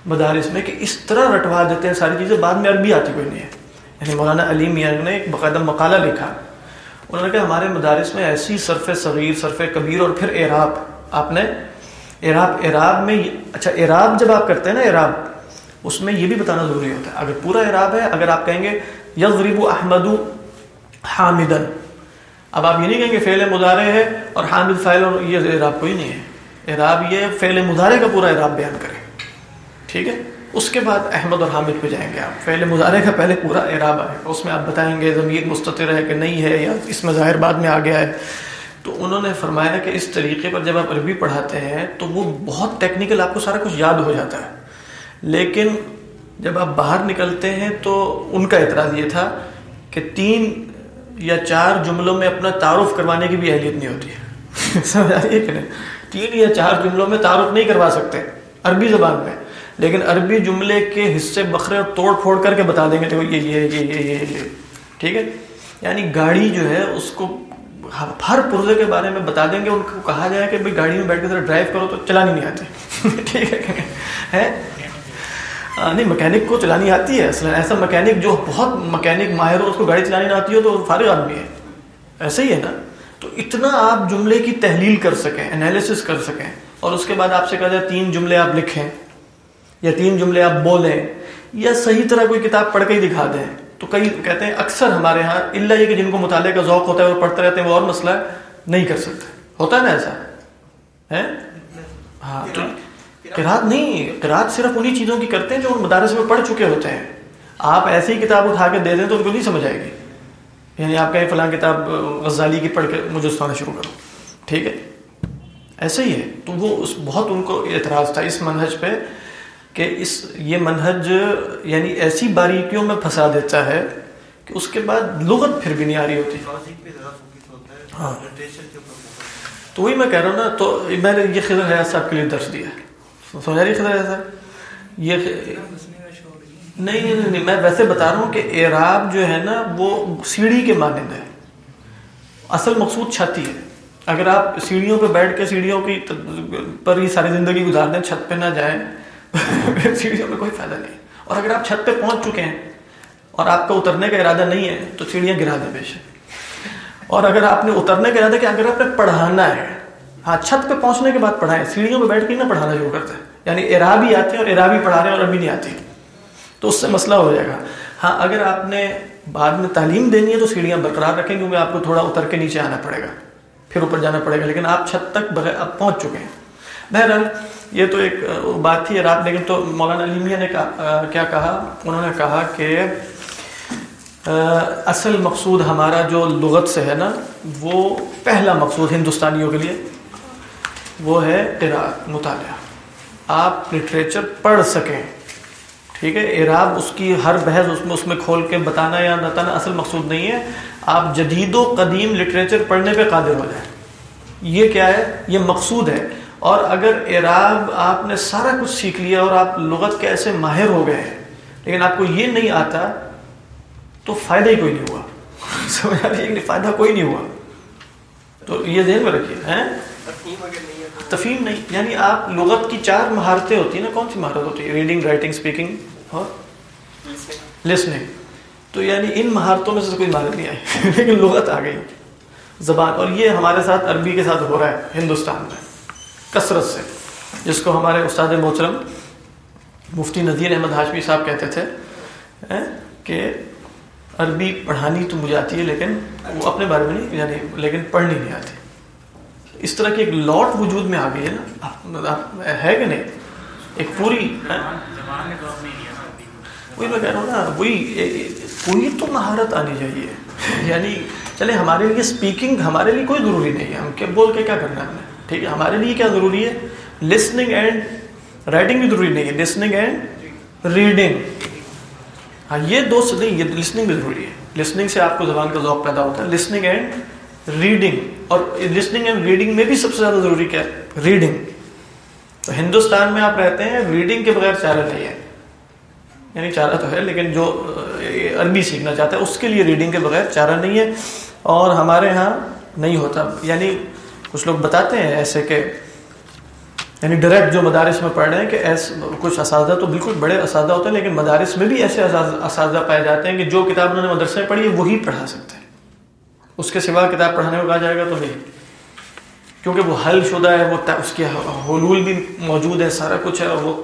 مدارس میں کہ اس طرح رٹوا دیتے ہیں ساری چیزیں، بعد میں عربی آتی کوئی نہیں ہے۔ یعنی مولانا علی میاں نے ایک باقاعدہ مقالہ لکھا۔ انہوں نے کہا، ہمارے مدارس میں ایسی صرف صغیر، صرف کبیر اور پھر اعراب۔ آپ نے اعراب اعراب میں اچھا اعراب جب آپ کرتے ہیں نا اعراب، اس میں یہ بھی بتانا ضروری ہوتا ہے۔ اگر پورا اعراب ہے، اگر آپ کہیں گے، یضرب احمد حامدن اب آپ یہ نہیں کہیں گے فعل مظاہرے ہے اور حامد فعل اور یہ اعراب کوئی نہیں ہے۔ اعراب یہ فعل مظاہرے کا پورا اعراب بیان کرے ٹھیک ہے؟ اس کے بعد احمد اور حامد پہ جائیں گے آپ۔ فعل مظاہرے کا پہلے پورا اعراب آئے اس میں آپ بتائیں گے ضمیر مستطر ہے کہ نہیں ہے یا اس میں ظاہر بعد میں آ گیا ہے۔ تو انہوں نے فرمایا کہ اس طریقے پر جب آپ عربی پڑھاتے ہیں تو وہ بہت ٹیکنیکل آپ کو سارا کچھ یاد ہو جاتا ہے۔ لیکن جب آپ باہر نکلتے ہیں تو ان کا اعتراض یہ تھا کہ تین یا چار جملوں میں اپنا تعارف کروانے کی بھی اہلیت نہیں ہوتی۔ ہے سمجھ آ رہی ہے کہ نہیں؟ تین یا چار جملوں میں تعارف نہیں کروا سکتے، عربی زبان میں۔ لیکن عربی جملے کے حصے بکھرے اور توڑ پھوڑ کر کے بتا دیں گے تو یہ یہ یہ یہ یہ ٹھیک ہے؟ یعنی گاڑی جو ہے، اس کو ہر پرزے کے بارے میں بتا دیں گے، ان کو کہا جائے کہ بھائی گاڑی میں بیٹھ کے ذرا ڈرائیو کرو تو چلانی نہیں آتی۔ ٹھیک ہے؟ نہیں، مکینک کو چلانی آتی ہے اصل ایسا مکینک جو بہت مکینک ماہر ہو اس کو گاڑی چلانی نہ آتی ہو تو فارغ آدمی ہے۔ ایسا ہی ہے نا؟ تو اتنا آپ جملے کی تحلیل کر سکیں انالیسس کر سکیں، اور اس کے بعد آپ سے کہا جائے تین جملے آپ لکھیں، یا تین جملے آپ بولیں، یا صحیح طرح کوئی کتاب پڑھ کے ہی دکھا دیں۔ تو کئی کہتے ہیں، اکثر ہمارے ہاں اللہ یہ کہ جن کو مطالعے کا ذوق ہوتا ہے وہ پڑھتے رہتے ہیں، وہ اور مسئلہ نہیں کر سکتے۔ ہوتا ہے نا ایسا؟ ہے ہاں تو قرآت نہیں قرآت صرف انہی چیزوں کی کرتے ہیں جو ان مدارس میں پڑھ چکے ہوتے ہیں۔ آپ ایسی کتاب اٹھا کے دے دیں تو ان کو نہیں سمجھ آئے گی۔ یعنی آپ کہیں فلاں کتاب، غزالی کی پڑھ کے مجھے استعمال شروع کرو۔ ٹھیک ہے؟ ایسا ہی ہے۔ تو وہ اس، بہت ان کو اعتراض تھا اس منہج پہ کہ اس، یہ منہج یعنی ایسی باریکیوں میں پھنسا دیتا ہے کہ اس کے بعد لغت پھر بھی نہیں آ رہی ہوتی۔ ہاں۔ تو وہی میں کہہ رہا ہوں نا، تو میں نے یہ خضر حیات صاحب کے لیے درس دیا۔ سمجھا رہی خضر حیات صاحب یہ نہیں نہیں نہیں میں ویسے بتا رہا ہوں کہ اعراب جو ہے نا، وہ سیڑھی کے مانند ہے۔ اصل مقصود چھت ہی ہے۔ اگر آپ سیڑھیوں پہ بیٹھ کے سیڑھیوں کی پر ہی ساری زندگی گزار دیں چھت پہ نہ جائیں، سیڑھیوں میں کوئی فائدہ نہیں۔ اور اگر آپ چھت پہ پہنچ چکے ہیں اور آپ کا اترنے کا ارادہ نہیں ہے، تو سیڑھیاں گرا دیں بے شک۔ اور اگر آپ نے اترنے کا ارادہ کہ اگر آپ نے پڑھانا ہے ہاں چھت پہ پہنچنے کے بعد پڑھائیں۔ سیڑھیوں پہ بیٹھ کے نہ پڑھانا شروع کرتے ہیں۔ یعنی ارابی آتے ہیں اور ارابی پڑھا رہے ہیں اور ابھی نہیں آتی۔ تو اس سے مسئلہ ہو جائے گا۔ ہاں اگر آپ نے بعد میں تعلیم دینی ہے تو سیڑھیاں برقرار رکھیں، کیونکہ آپ کو تھوڑا اتر کے نیچے آنا پڑے گا۔ پھر اوپر جانا پڑے گا، لیکن آپ چھت تک بغیر اب پہنچ چکے ہیں۔ بہرحال، یہ تو ایک بات تھی رات لیکن تو مولانا علیمیہ نے کیا کہا؟ انہوں نے کہا کہ اصل مقصود ہمارا جو لغت سے ہے نا، وہ پہلا مقصود ہندوستانیوں کے لیے۔ وہ ہے قراءت مطالعہ۔ آپ لٹریچر پڑھ سکیں۔ ٹھیک ہے؟ اعراب اس کی ہر بحث اس میں اس میں کھول کے بتانا یا بتانا اصل مقصود نہیں ہے۔ آپ جدید و قدیم لٹریچر پڑھنے پہ قادر ہو جائیں۔ یہ کیا ہے؟ یہ مقصود ہے۔ اور اگر اعراب آپ نے سارا کچھ سیکھ لیا اور آپ لغت کے ایسے ماہر ہو گئے ہیں، لیکن آپ کو یہ نہیں آتا تو فائدہ ہی کوئی نہیں ہوا۔ سمجھ آ رہی ہے فائدہ کوئی نہیں ہوا۔ تو یہ ذہن میں رکھیے، ہیں؟ تفہیم نہیں یعنی آپ لغت کی چار مہارتیں ہوتی ہیں نا کون سی مہارت ہوتی ہے؟ ریڈنگ رائٹنگ اسپیکنگ اور. لسننگ تو یعنی ان مہارتوں میں سے کوئی مہارت نہیں آئی لیکن لغت آ گئی۔ زبان اور یہ ہمارے ساتھ عربی کے ساتھ ہو رہا ہے ہندوستان میں۔ کثرت سے۔ جس کو ہمارے استاد محترم مفتی نذیر احمد ہاشمی صاحب کہتے تھے کہ عربی پڑھانی تو مجھے آتی ہے لیکن وہ اپنے بارے میں نہیں یعنی لیکن پڑھنی نہیں آتی۔ اس طرح کی ایک لوٹ وجود میں آ گئی ہے نا؟ ہے کہ نہیں؟ ایک پوری وہی میں کہہ رہا ہوں نا وہی کوئی تو مہارت آنی چاہیے۔ یعنی چلے ہمارے لیے اسپیکنگ ہمارے لیے کوئی ضروری نہیں ہے۔ ہم کیا بول کے کیا کرنا ہے ہمیں؟ ٹھیک ہے ہمارے لیے کیا ضروری ہے؟ لسننگ اینڈ رائٹنگ بھی ضروری نہیں ہے۔ لسننگ اینڈ ریڈنگ ہاں یہ دو سے نہیں یہ لسننگ بھی ضروری ہے۔ لسننگ سے آپ کو زبان کا ذوق پیدا ہوتا ہے۔ لسننگ اینڈ ریڈنگ اور لسننگ اینڈ ریڈنگ میں بھی سب سے زیادہ ضروری کیا ہے؟ ریڈنگ تو ہندوستان میں آپ رہتے ہیں ریڈنگ کے بغیر چارہ نہیں ہے۔ یعنی چارہ تو ہے، لیکن جو عربی سیکھنا چاہتا ہے، اس کے لیے ریڈنگ کے بغیر چارہ نہیں ہے۔ اور ہمارے ہاں نہیں ہوتا۔ یعنی کچھ لوگ بتاتے ہیں ایسے کہ یعنی ڈائریکٹ جو مدارس میں پڑھ رہے ہیں کہ ایسے کچھ اساتذہ تو بالکل بڑے اساتذہ ہوتے ہیں، لیکن مدارس میں بھی ایسے اساتذہ پائے جاتے ہیں کہ جو کتاب انہوں نے مدرسے میں پڑھی ہے، وہی پڑھا سکتے ہیں۔ اس کے سوا کتاب پڑھانے کو کہا جائے گا تو نہیں۔ کیونکہ وہ حل شدہ ہے، وہ اس کے حلول بھی موجود ہے سارا کچھ ہے اور وہ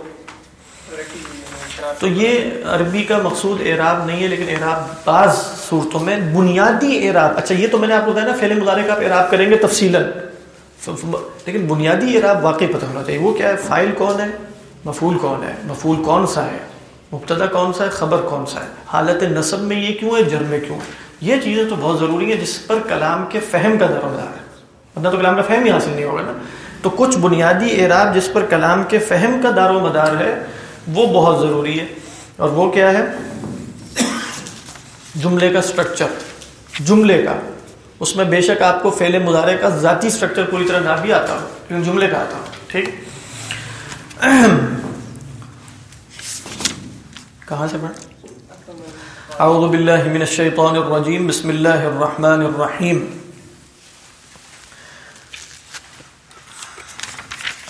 تو یہ عربی کا مقصود اعراب نہیں ہے، لیکن اعراب بعض صورتوں میں بنیادی اعراب۔ اچھا یہ تو میں نے آپ کو بتایا نا، فعل مضارع کا آپ اعراب کریں گے تفصیلا۔ لیکن بنیادی اعراب واقعی پتہ ہونا چاہیے۔ وہ کیا ہے؟ فائل کون ہے؟ مفعول کون ہے؟ مفعول کون سا ہے؟ مبتدا کون سا ہے؟ خبر کون سا ہے؟ حالت نصب میں یہ کیوں ہے؟ جرم میں کیوں ہے؟ یہ چیزیں تو بہت ضروری ہیں جس پر کلام کے فہم کا دار ہے۔ ورنہ تو کلام کا فہم ہی حاصل نہیں ہوگا نا۔ تو کچھ بنیادی اعراب جس پر کلام کے فہم کا دار و مدار ہے، وہ بہت ضروری ہے۔ اور وہ کیا ہے؟ جملے کا سٹرکچر جملے کا۔ اس میں بے شک آپ کو فعل مظاہرے کا ذاتی سٹرکچر پوری طرح نہ بھی آتا ہو، لیکن جملے کا آتا ہو، ٹھیک؟ کہاں سے پڑھ اعوذ باللہ من الشیطان الرجیم، بسم اللہ الرحمن الرحیم.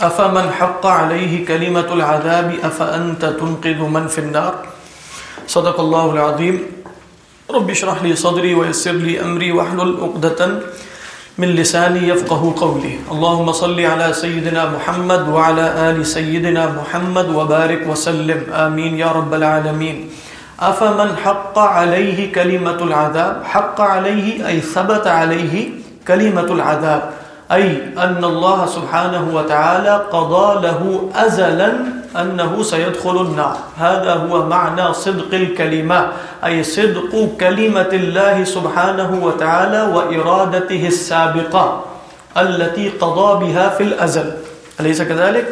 افمن حق عليه كلمة العذاب، افانت تنقذ من في النار؟ صدق الله العظيم رب اشرح لي صدري ويسر لي امري واحلل عقدة من لساني يفقه قولي اللهم صل على سيدنا محمد وعلى ال سيدنا محمد وبارك وسلم. امين يا رب العالمين افمن حق عليه كلمة العذاب حق عليه اي ثبت عليه كلمة العذاب أي أن الله سبحانه وتعالى قضى له أزلا أنه سيدخل النار هذا هو معنى صدق الكلمة أي صدق كلمة الله سبحانه وتعالى وإرادته السابقة التي قضى بها في الأزل أليس كذلك؟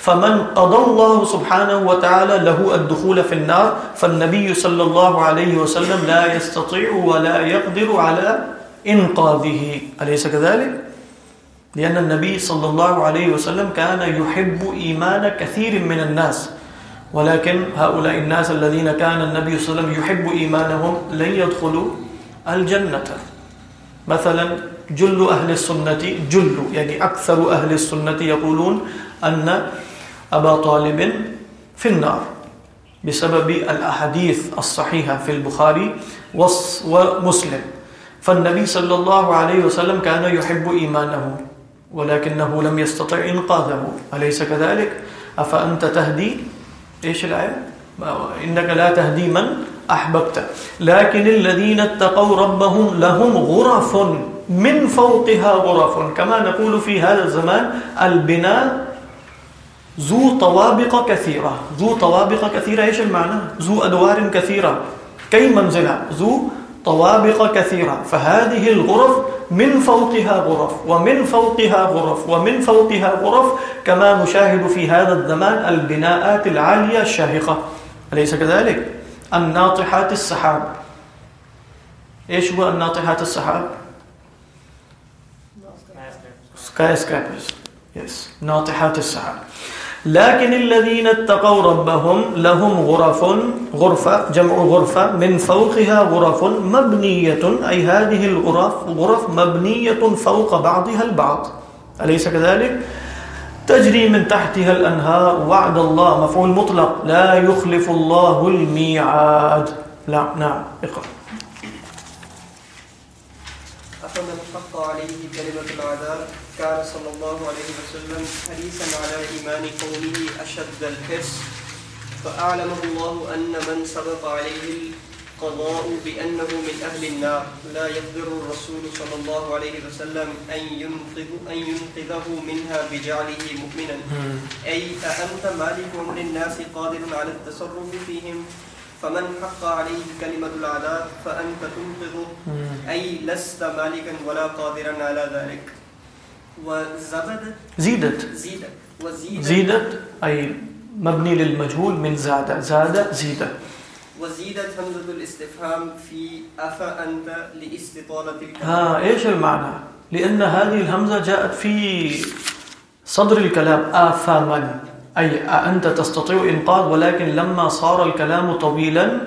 فمن قضى الله سبحانه وتعالى له الدخول في النار فالنبي صلى الله عليه وسلم لا يستطيع ولا يقدر على إنقاذه أليس كذلك؟ لأن النبي صلى الله عليه وسلم كان يحب إيمان كثير من الناس ولكن هؤلاء الناس الذين كان النبي صلى الله عليه وسلم يحب إيمانهم لن يدخلوا الجنة مثلا، جل أهل السنة جل یعنی يعني أكثر أهل السنة يقولون أن أبا طالب في النار بسبب الأحاديث الصحيحة في البخاري ومسلم فالنبي صلى الله عليه وسلم كان يحب إيمانه ولكنه لم يستطع إنقاذه أليس كذلك أفأنت تهدي إيش الآية إنك لا تهدي من أحببت لكن الذين اتقوا ربهم لهم غرف من فوقها غرف كما نقول في هذا الزمان البناء ذو طوابق كثيرة. ذو طوابق كثيرة إيش المعنى؟ ذو أدوار كثيرة. كي منزلة؟ ذو طوابق كثيرة. فهذه الغرف من فوقها غرف ومن فوقها غرف ومن فوقها غرف كما نشاهد في هذا الزمان البناءات العالية الشاهقة. أليس كذلك؟ الناطحات السحاب. ايش هو الناطحات السحاب؟ سكاي سكرابرز يس ناطحات السحاب. لكن الذين اتقوا ربهم لهم غرف غرفة جمع غرفة من فوقها غرف مبنية أي هذه الغرف، غرف مبنية فوق بعضها البعض. أليس كذلك؟ تجري من تحتها الأنهار وعد الله مفعول مطلق. لا يخلف الله الميعاد. لا، نعم، اقرأ. أفمن حق عليه كلمة العذاب كان صلى الله عليه وسلم حريصا على إيمان قومه أشد الحرص. فأعلمه الله أن من سبق عليه القضاء بأنه من أهل النار. لا يقدر الرسول صلى الله عليه وسلم أن ينقذ أن ينقذه منها بجعله مؤمنا. أي أأنت مالك أمر الناس قادر على التصرف فيهم؟ فمن حق عليه كلمة العذاب فأنت تنقذه. أي لست مالكا ولا قادرا على ذلك. وزبدت. زيدت. زيدت. وزيدت. زيدت أي مبني للمجهول من زاد. زاد زيدت. وزيدت همزة الاستفهام في أفأنت لاستطالة الكلام. ها ايش المعنى؟ لان هذه الهمزه جاءت في صدر الكلام. افمن اي انت تستطيع انقاذ ولكن لما صار الكلام طويلا،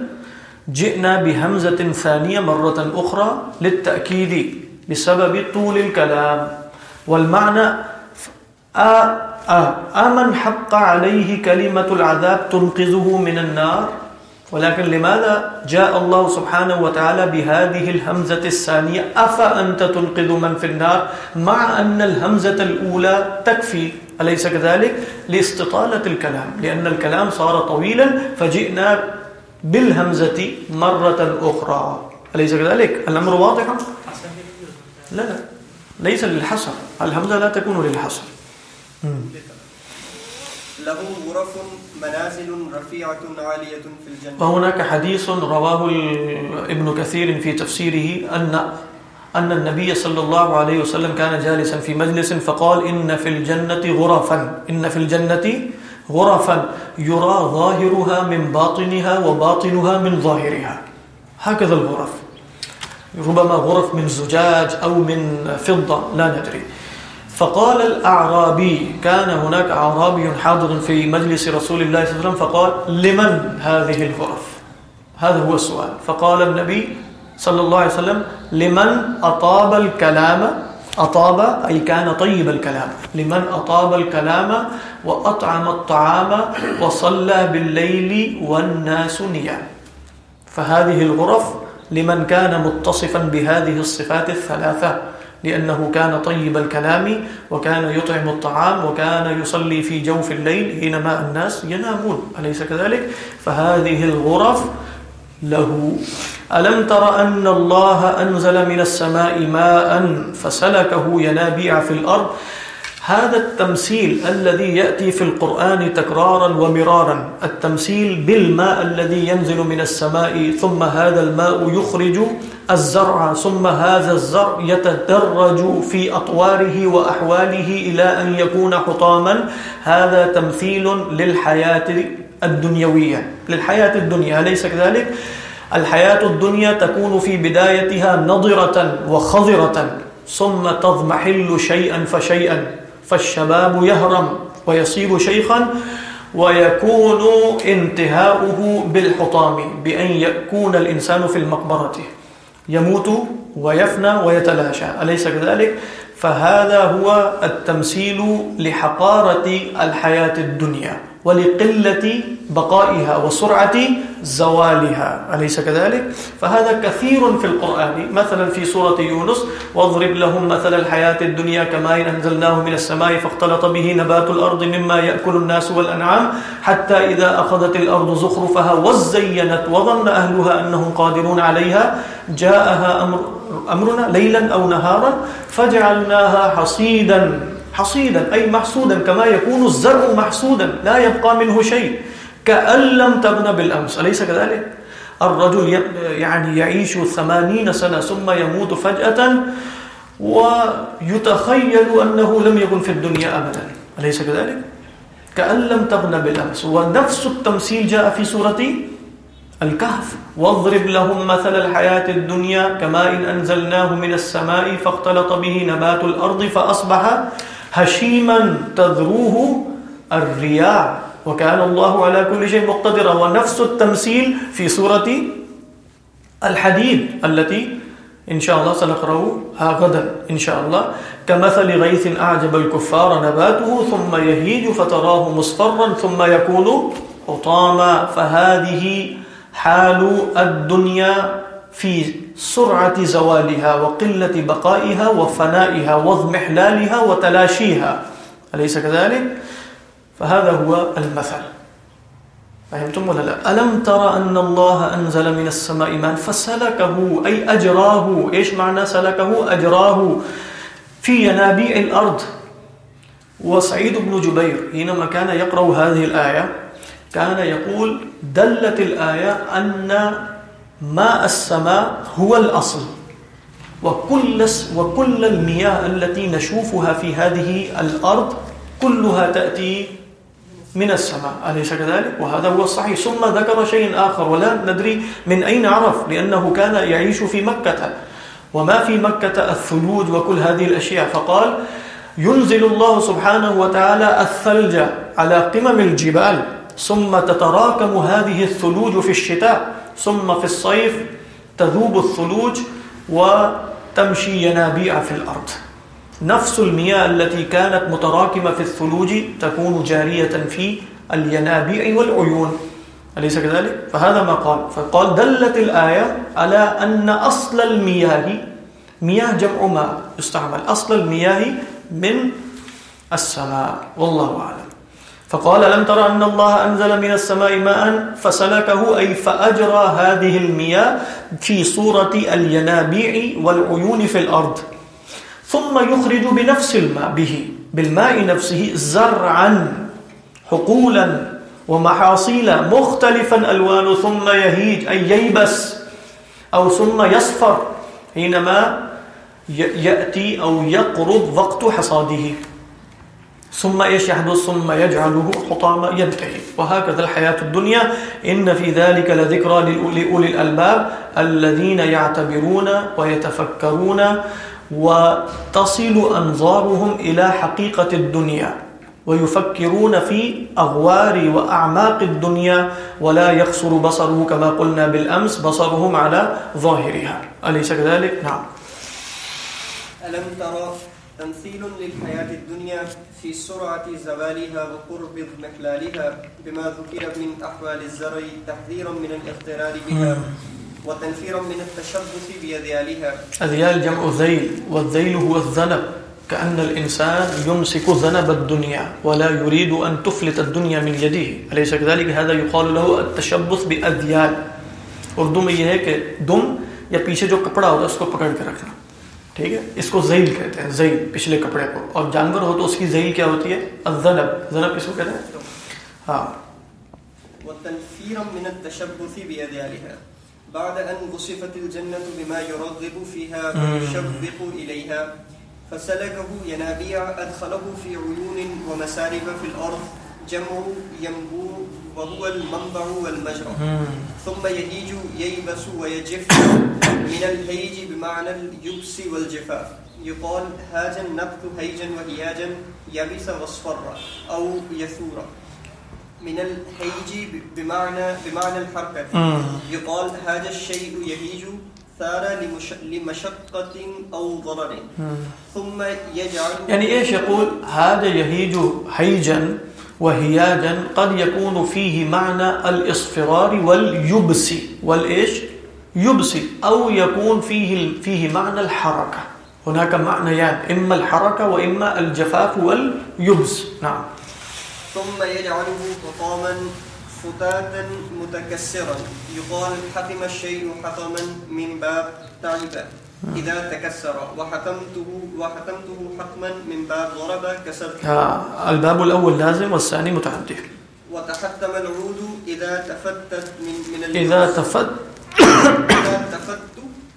جئنا بهمزه ثانيه مره اخرى للتاكيد بسبب طول الكلام. والمعنى آ آ امن حق عليه كلمه العذاب تنقذه من النار. ولكن لماذا جاء الله سبحانه وتعالى بهذه الهمزة الثانية؟ أفأنت تنقذ من في النار؟ مع أن الهمزة الأولى تكفي. أليس كذلك؟ لاستطالة الكلام. لأن الكلام صار طويلا فجئنا بالهمزة مرة أخرى. أليس كذلك؟ الأمر واضح؟ لا لا. ليس للحصر الهمزة لا تكون للحصر له غرف منازل رفيعة عالية في الجنة. وهناك حديث رواه ابن كثير في تفسيره أن أن النبي صلى الله عليه وسلم كان جالسا في مجلس فقال إن في الجنة غرفا. إن في الجنة غرفا. يرى ظاهرها من باطنها وباطنها من ظاهرها. هكذا الغرف. ربما غرف من زجاج أو من فضة، لا ندري. فقال الأعرابي، كان هناك أعرابي حاضر في مجلس رسول الله صلى الله عليه وسلم، فقال لمن هذه الغرف؟ هذا هو السؤال. فقال النبي صلى الله عليه وسلم لمن أطاب الكلام، أطاب، أي كان طيب الكلام. لمن أطاب الكلام وأطعم الطعام وصلى بالليل والناس نيام فهذه الغرف لمن كان متصفا بهذه الصفات الثلاثة، لأنه كان طيب الكلام وكان يطعم الطعام وكان يصلي في جوف الليل حينما الناس ينامون. أليس كذلك؟ فهذه الغرف له ألم تر أن الله أنزل من السماء ماء فسلكه ينابيع في الأرض هذا التمثيل الذي يأتي في القرآن تكرارا ومرارا التمثيل بالماء الذي ينزل من السماء، ثم هذا الماء يخرج الزرع، ثم هذا الزرع يتدرج في أطواره وأحواله إلى أن يكون حطاما۔ هذا تمثيل للحياة الدنيوية، للحياة الدنيا أليس كذلك؟ الحياة الدنيا تكون في بدايتها نضرة وخضرة، ثم تضمحل شيئا فشيئا، فالشباب يهرم ويصيب شيخا، ويكون انتهاؤه بالحطام بأن يكون الإنسان في المقبرة يموت ويفنى ويتلاشى أليس كذلك؟ فهذا هو التمثيل لحقارة الحياة الدنيا ولقلة بقائها وسرعة زوالها أليس كذلك؟ فهذا كثير في القرآن مثلا في سورة يونس، واضرب لهم مثل الحياة الدنيا كما إن أنزلناه من السماء فاختلط به نبات الأرض مما يأكل الناس والأنعام حتى إذا أخذت الأرض زخرفها وزينت وظن أهلها أنهم قادرون عليها، جاءها أمر أمرنا ليلا أو نهارا فجعلناها حصيدا. حصيدا، أي محسودا كما يكون الزرع محسودا لا يبقى منه شيء. كأن لم تبن بالأمس. أليس كذلك؟ الرجل يعني يعيش ثمانين سنة ثم يموت فجأة ويتخيل أنه لم يكن في الدنيا أبدا. أليس كذلك؟ كأن لم تغن بالأمس. ونفس التمثيل جاء في سورة الكهف. واضرب لهم مثل الحياة الدنيا كماء إن أنزلناه من السماء فاختلط به نبات الأرض فأصبح هشيما تذروه الرياح وكان الله على كل شيء مقتدرا. ونفس التمثيل في سورة الحديد التي إن شاء الله سنقرأها غدا إن شاء الله. كمثل غيث أعجب الكفار نباته ثم يهيج فتراه مصفرا ثم يكون حطاما. فهذه حال الدنيا في سرعة زوالها وقلة بقائها وفنائها واضمحلالها وتلاشيها أليس كذلك؟ فهذا هو المثل. فهمتم ولا لا؟ ألم ترى أن الله أنزل من السماء ماء فسلكه أي أجراه إيش معنى سلكه أجراه في ينابيع الأرض وسعيد بن جبير حينما كان يقرأ هذه الآية كان يقول دلت الآية أن ماء السماء هو الأصل وكل, وكل المياه التي نشوفها في هذه الأرض كلها تأتي من السماء. أليس كذلك؟ وهذا هو الصحيح. ثم ذكر شيء آخر ولا ندري من أين عرف لأنه كان يعيش في مكة. وما في مكة الثلوج وكل هذه الأشياء. فقال ينزل الله سبحانه وتعالى الثلج على قمم الجبال. ثم تتراكم هذه الثلوج في الشتاء، ثم في الصيف تذوب الثلوج وتمشي ينابيع في الأرض. نفس المياه التي كانت متراكمة في الثلوج تكون جارية في الينابيع والعيون. أليس كذلك؟ فهذا ما قال. فقال، دلت الآية على أن أصل المياه، مياه جمع ماء، يستعمل أصل المياه من السماء. والله أعلم. فقال لم ترى أن الله أنزل من السماء ماء فسلكه؟ أي فأجرى هذه المياه في صورة الينابيع والعيون في الأرض. ثم يخرج بنفس الماء، به، بالماء نفسه زرعا، حقولا ومحاصيل مختلفا ألوان ثم يهيج، أي ييبس، أو ثم يصفر، حينما يأتي أو يقرب وقت حصاده. ثم ايش يحدث ثم يجعله حطاما ينتهي. وهكذا الحياة الدنيا. إن في ذلك لذكرى لأولي الألباب الذين يعتبرون ويتفكرون وتصل أنظارهم إلى حقيقة الدنيا ويفكرون في أغوار وأعماق الدنيا ولا يخسر بصره كما قلنا بالأمس، بصرهم على ظاهرها. أليس كذلك؟ نعم. ألم ترى تمثيل للحياة الدنيا في سرعة زوالها وقرب اضمحلالها بما ذكر من أحوال الزرع تحذيرا من الاغترار بها وتنفيرا من التشبث بأذيالها أذيال جمع ذيل والذيل هو الذنب كأن الإنسان يمسك ذنب الدنيا ولا يريد أن تفلت الدنيا من يده أليس كذلك هذا يقال له التشبث بأذيال اردو میں یہ ہے کہ دم یا پیچھے جو کپڑا ہوتا ہے اس کو پکڑ کے رکھنا. ٹھیک ہے؟ اس کو زیل کہتے ہیں زیل پچھلے کپڑے کو۔ اور جانور ہو تو اس کی زیل کیا ہوتی ہے؟ الذنب ذنب کس کو کہتے ہیں؟ ہاں۔ وتنفيرا من التشبث بأذيالها بعد أن وصفت الجنة بما يرغب فيها ويشبق إليها۔ فسلكه ينابيع أدخله في عيون ومسارب في الأرض۔ جمع ينبو وهو المنبع والمجرى ثم يهيج ييبس ويجف من الهيج بمعنى اليبس والجفاف يقال هاج النبت هيجا وهياجا يبس واصفر أو يثور من الهيج بمعنى بمعنى الحركة يقال هذا الشيء يهيج ثار لمش... لمشقة أو ضرر. ثم يجعل يعني إيش يقول هذا يهيج هيجا وهياجا قد يكون فيه معنى الإصفرار واليبس والإيش؟ يبس أو يكون فيه فيه معنى الحركة. هناك معنيان إما الحركة وإما الجفاف واليبس. نعم. ثم يجعله حطاما فتاتا متكسرا. يقال حتم الشيء حطما من باب تعب إذا تكسر وحتمته وحتمته حتما من باب ضرب كسرت. آه الباب الأول لازم والثاني متعدي. وتحتم العود إذا تفتت من من إذا تفت إذا تفت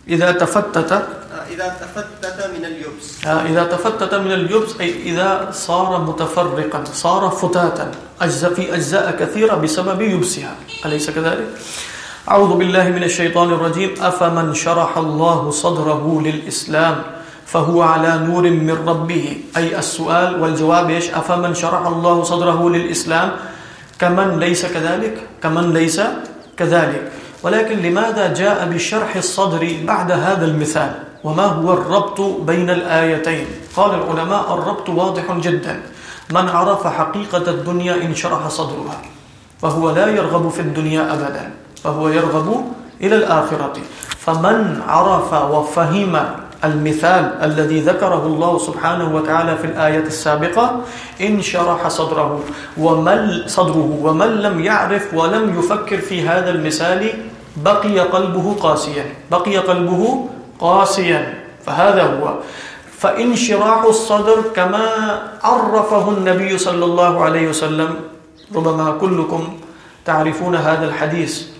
اذا تفتت آه، إذا تفتت من اليبس. آه، اذا تفتت من اليبس اي اذا صار متفرقا صار فتاتا اجزاء في اجزاء كثيره بسبب يبسها. اليس كذلك؟ اعوذ بالله من الشيطان الرجيم. افمن شرح الله صدره للاسلام فهو على نور من ربه. اي السؤال والجواب ايش افمن شرح الله صدره للاسلام كمن ليس كذلك؟ كمن ليس كذلك. ولكن لماذا جاء بشرح الصدر بعد هذا المثال؟ وما هو الربط بين الآيتين؟ قال العلماء الربط واضح جدا. من عرف حقيقة الدنيا إن شرح صدرها، فهو لا يرغب في الدنيا أبدا. فهو يرغب إلى الآخرة. فمن عرف وفهم المثال الذي ذكره الله سبحانه وتعالى في الآية السابقة إن شرح صدره. ومن, صدره ومن لم يعرف ولم يفكر في هذا المثال بقي قلبه قاسيا. بقي قلبه قاسيا. فهذا هو. فانشراح الصدر كما عرفه النبي صلى الله عليه وسلم. ربما كلكم تعرفون هذا الحديث.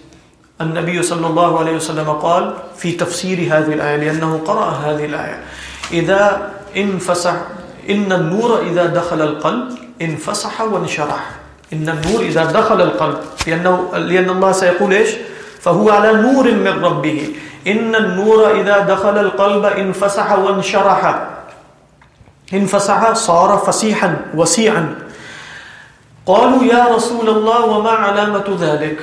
النبي صلى الله عليه وسلم قال في تفسير هذه الآية لأنه قرأ هذه الآية إذا انفسح إن النور إذا دخل القلب انفسح وانشرح إن النور إذا دخل القلب. لأنه لأن الله سيقول إيش? فهو على نور من ربه. إن النور إذا دخل القلب انفسح وانشرح انفسح صار فسيحا وسيعا. قالوا يا رسول الله وما علامة ذلك؟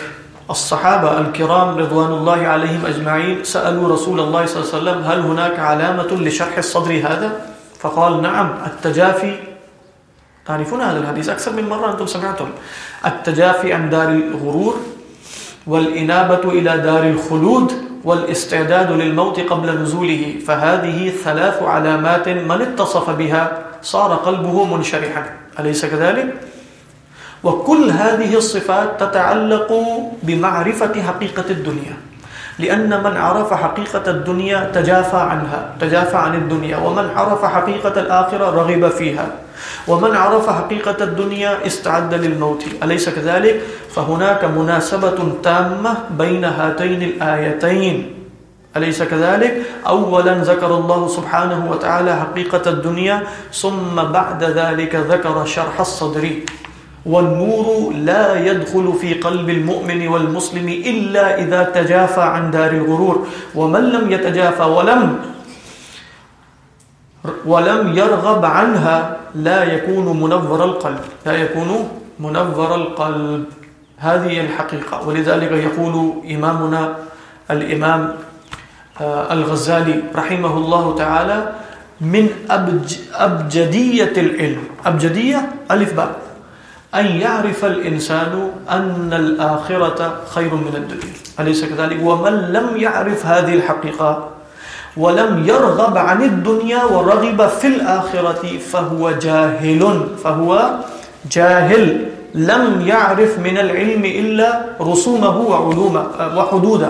الصحابة الكرام رضوان الله عليهم أجمعين سألوا رسول الله صلى الله عليه وسلم هل هناك علامة لشرح الصدر هذا؟ فقال نعم، التجافي. تعرفون هذا الحديث أكثر من مرة أنتم سمعتم. التجافي عن دار الغرور والإنابة إلى دار الخلود والاستعداد للموت قبل نزوله، فهذه ثلاث علامات من اتصف بها، صار قلبه منشرحا. أليس كذلك؟ وكل هذه الصفات تتعلق بمعرفة حقيقة الدنيا. لأن من عرف حقيقة الدنيا تجافى عنها، تجافى عن الدنيا. ومن عرف حقيقة الآخرة رغب فيها. ومن عرف حقيقة الدنيا استعد للموت. أليس كذلك؟ فهناك مناسبة تامة بين هاتين الآيتين. أليس كذلك؟ أولا ذكر الله سبحانه وتعالى حقيقة الدنيا، ثم بعد ذلك ذكر شرح الصدر. والنور لا يدخل في قلب المؤمن والمسلم إلا إذا تجافى عن دار الغرور. ومن لم يتجافى ولم ولم يرغب عنها لا يكون منور القلب. لا يكون منور القلب. هذه الحقيقة. ولذلك يقول إمامنا الإمام الغزالي رحمه الله تعالى، من أبج أبجدية العلم. أبجدية، ألف باب أن يعرف الإنسان أن الآخرة خير من الدنيا. أليس كذلك؟ ومن لم يعرف هذه الحقيقة ولم يرغب عن الدنيا ورغب في الآخرة فهو جاهل. فهو جاهل. لم يعرف من العلم إلا رسومه وعلومه وحدوده،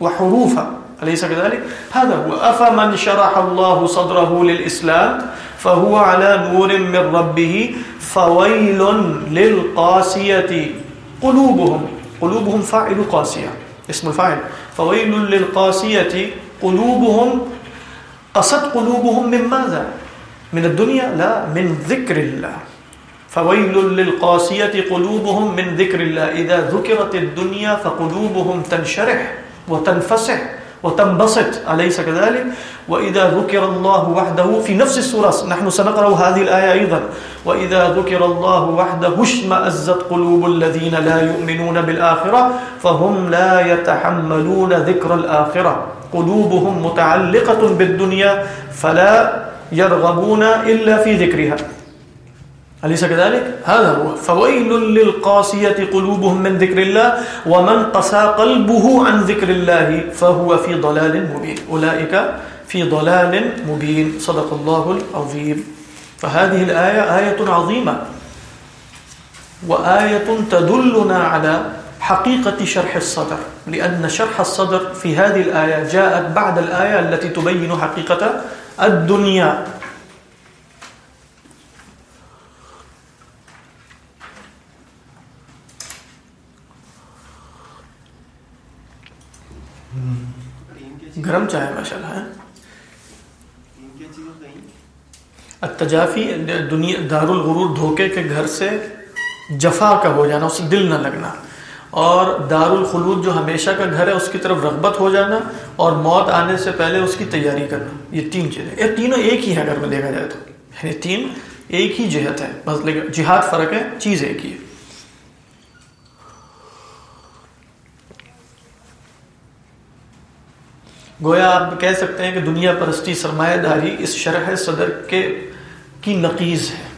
وحروفه. أليس كذلك؟ هذا هو. أفمن شرح الله صدره للإسلام فهو على نور من ربه فويل للقاسية قلوبهم قلوبهم فاعل قاسية، اسم الفاعل. فويل للقاسية قلوبهم قصد قلوبهم من ماذا من الدنيا، لا، من ذكر الله. فويل للقاسية قلوبهم من ذكر الله. إذا ذكرت الدنيا فقلوبهم تنشرح وتنفسح. وتنبسط أليس كذلك؟ وإذا ذكر الله وحده في نفس السورة، نحن سنقرأ هذه الآية أيضا. وإذا ذكر الله وحده اشمأزت قلوب الذين لا يؤمنون بالآخرة، فهم لا يتحملون ذكر الآخرة. قلوبهم متعلقة بالدنيا، فلا يرغبون إلا في ذكرها. أليس كذلك؟ هذا هو. فويل للقاسية قلوبهم من ذكر الله، ومن قسى قلبه عن ذكر الله، فهو في ضلال مبين. أولئك في ضلال مبين. صدق الله العظيم. فهذه الآية آية عظيمة، وآية تدلنا على حقيقة شرح الصدر، لأن شرح الصدر في هذه الآية جاءت بعد الآية التي تبين حقيقة الدنيا. گرم چائے ماشاء اللہ ہے ان التجافی، دنیا دار الغرور دھوکے کے گھر سے جفا کا ہو جانا اسے دل نہ لگنا۔ اور دار الخلود جو ہمیشہ کا گھر ہے، اس کی طرف رغبت ہو جانا اور موت آنے سے پہلے اس کی تیاری کرنا۔ یہ تین چیزیں۔ یہ تینوں ایک ہی ہے اگر میں دیکھا جائے تو۔ یعنی تین ایک ہی جہت ہے بس لیکن جہاد فرق ہے، چیز ایک ہی ہے۔ گویا آپ کہہ سکتے ہیں کہ دنیا پرستی سرمایہ داری اس شرح صدر کے کی نقیز ہے۔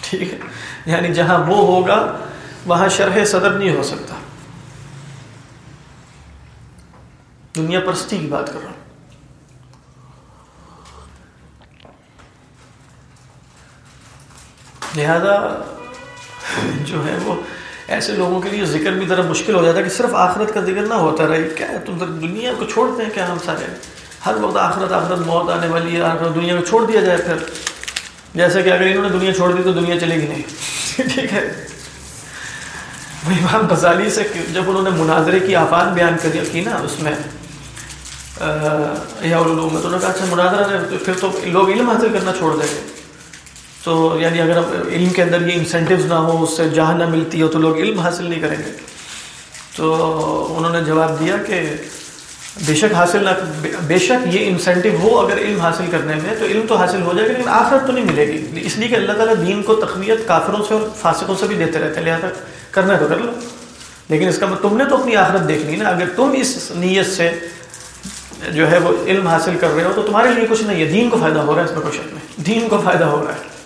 ٹھیک ہے؟ یعنی جہاں وہ ہوگا، وہاں شرح صدر نہیں ہو سکتا۔ دنیا پرستی کی بات کر رہا ہوں۔ لہذا جو ہے وہ ایسے لوگوں کے لیے ذکر بھی ذرا مشکل ہو جاتا ہے کہ صرف آخرت کا ذکر نہ ہوتا رہے۔ کیا تم ذرا دنیا کو چھوڑتے ہیں، کیا ہم سارے؟ ہر وقت آخرت آخرت موت آنے والی ہے، آخرت دنیا کو چھوڑ دیا جائے پھر۔ جیسے کہ اگر انہوں نے دنیا چھوڑ دی تو دنیا چلے گی نہیں۔ ٹھیک ہے۔ امام غزالی سے جب انہوں نے مناظرے کی آفات بیان کری، کی نا اس میں یا علوم میں تو انہوں نے کہا اچھا مناظرہ پھر تو لوگ علم حاصل کرنا چھوڑ دیں گے تو یعنی اگر علم کے اندر یہ انسینٹیوز نہ ہو اس سے جہاں نہ ملتی ہو تو لوگ علم حاصل نہیں کریں گے۔ تو انہوں نے جواب دیا کہ بے شک حاصل نہ، بے شک یہ انسینٹیو ہو اگر علم حاصل کرنے میں، تو علم تو حاصل ہو جائے گا، لیکن آخرت تو نہیں ملے گی۔ اس لیے کہ اللہ تعالیٰ دین کو تقویت کافروں سے اور فاسقوں سے بھی دیتے رہتے ہیں، لہٰذا کرنا تو کر لو۔ لیکن اس کا مطلب، تم نے تو اپنی آخرت دیکھ لی نا، اگر تم اس نیت سے جو ہے وہ علم حاصل کر رہے ہو، تو تمہارے لیے کچھ نہیں ہے۔ دین کو فائدہ ہو رہا ہے اس میں کوئی شک نہیں۔ دین کو فائدہ ہو رہا ہے۔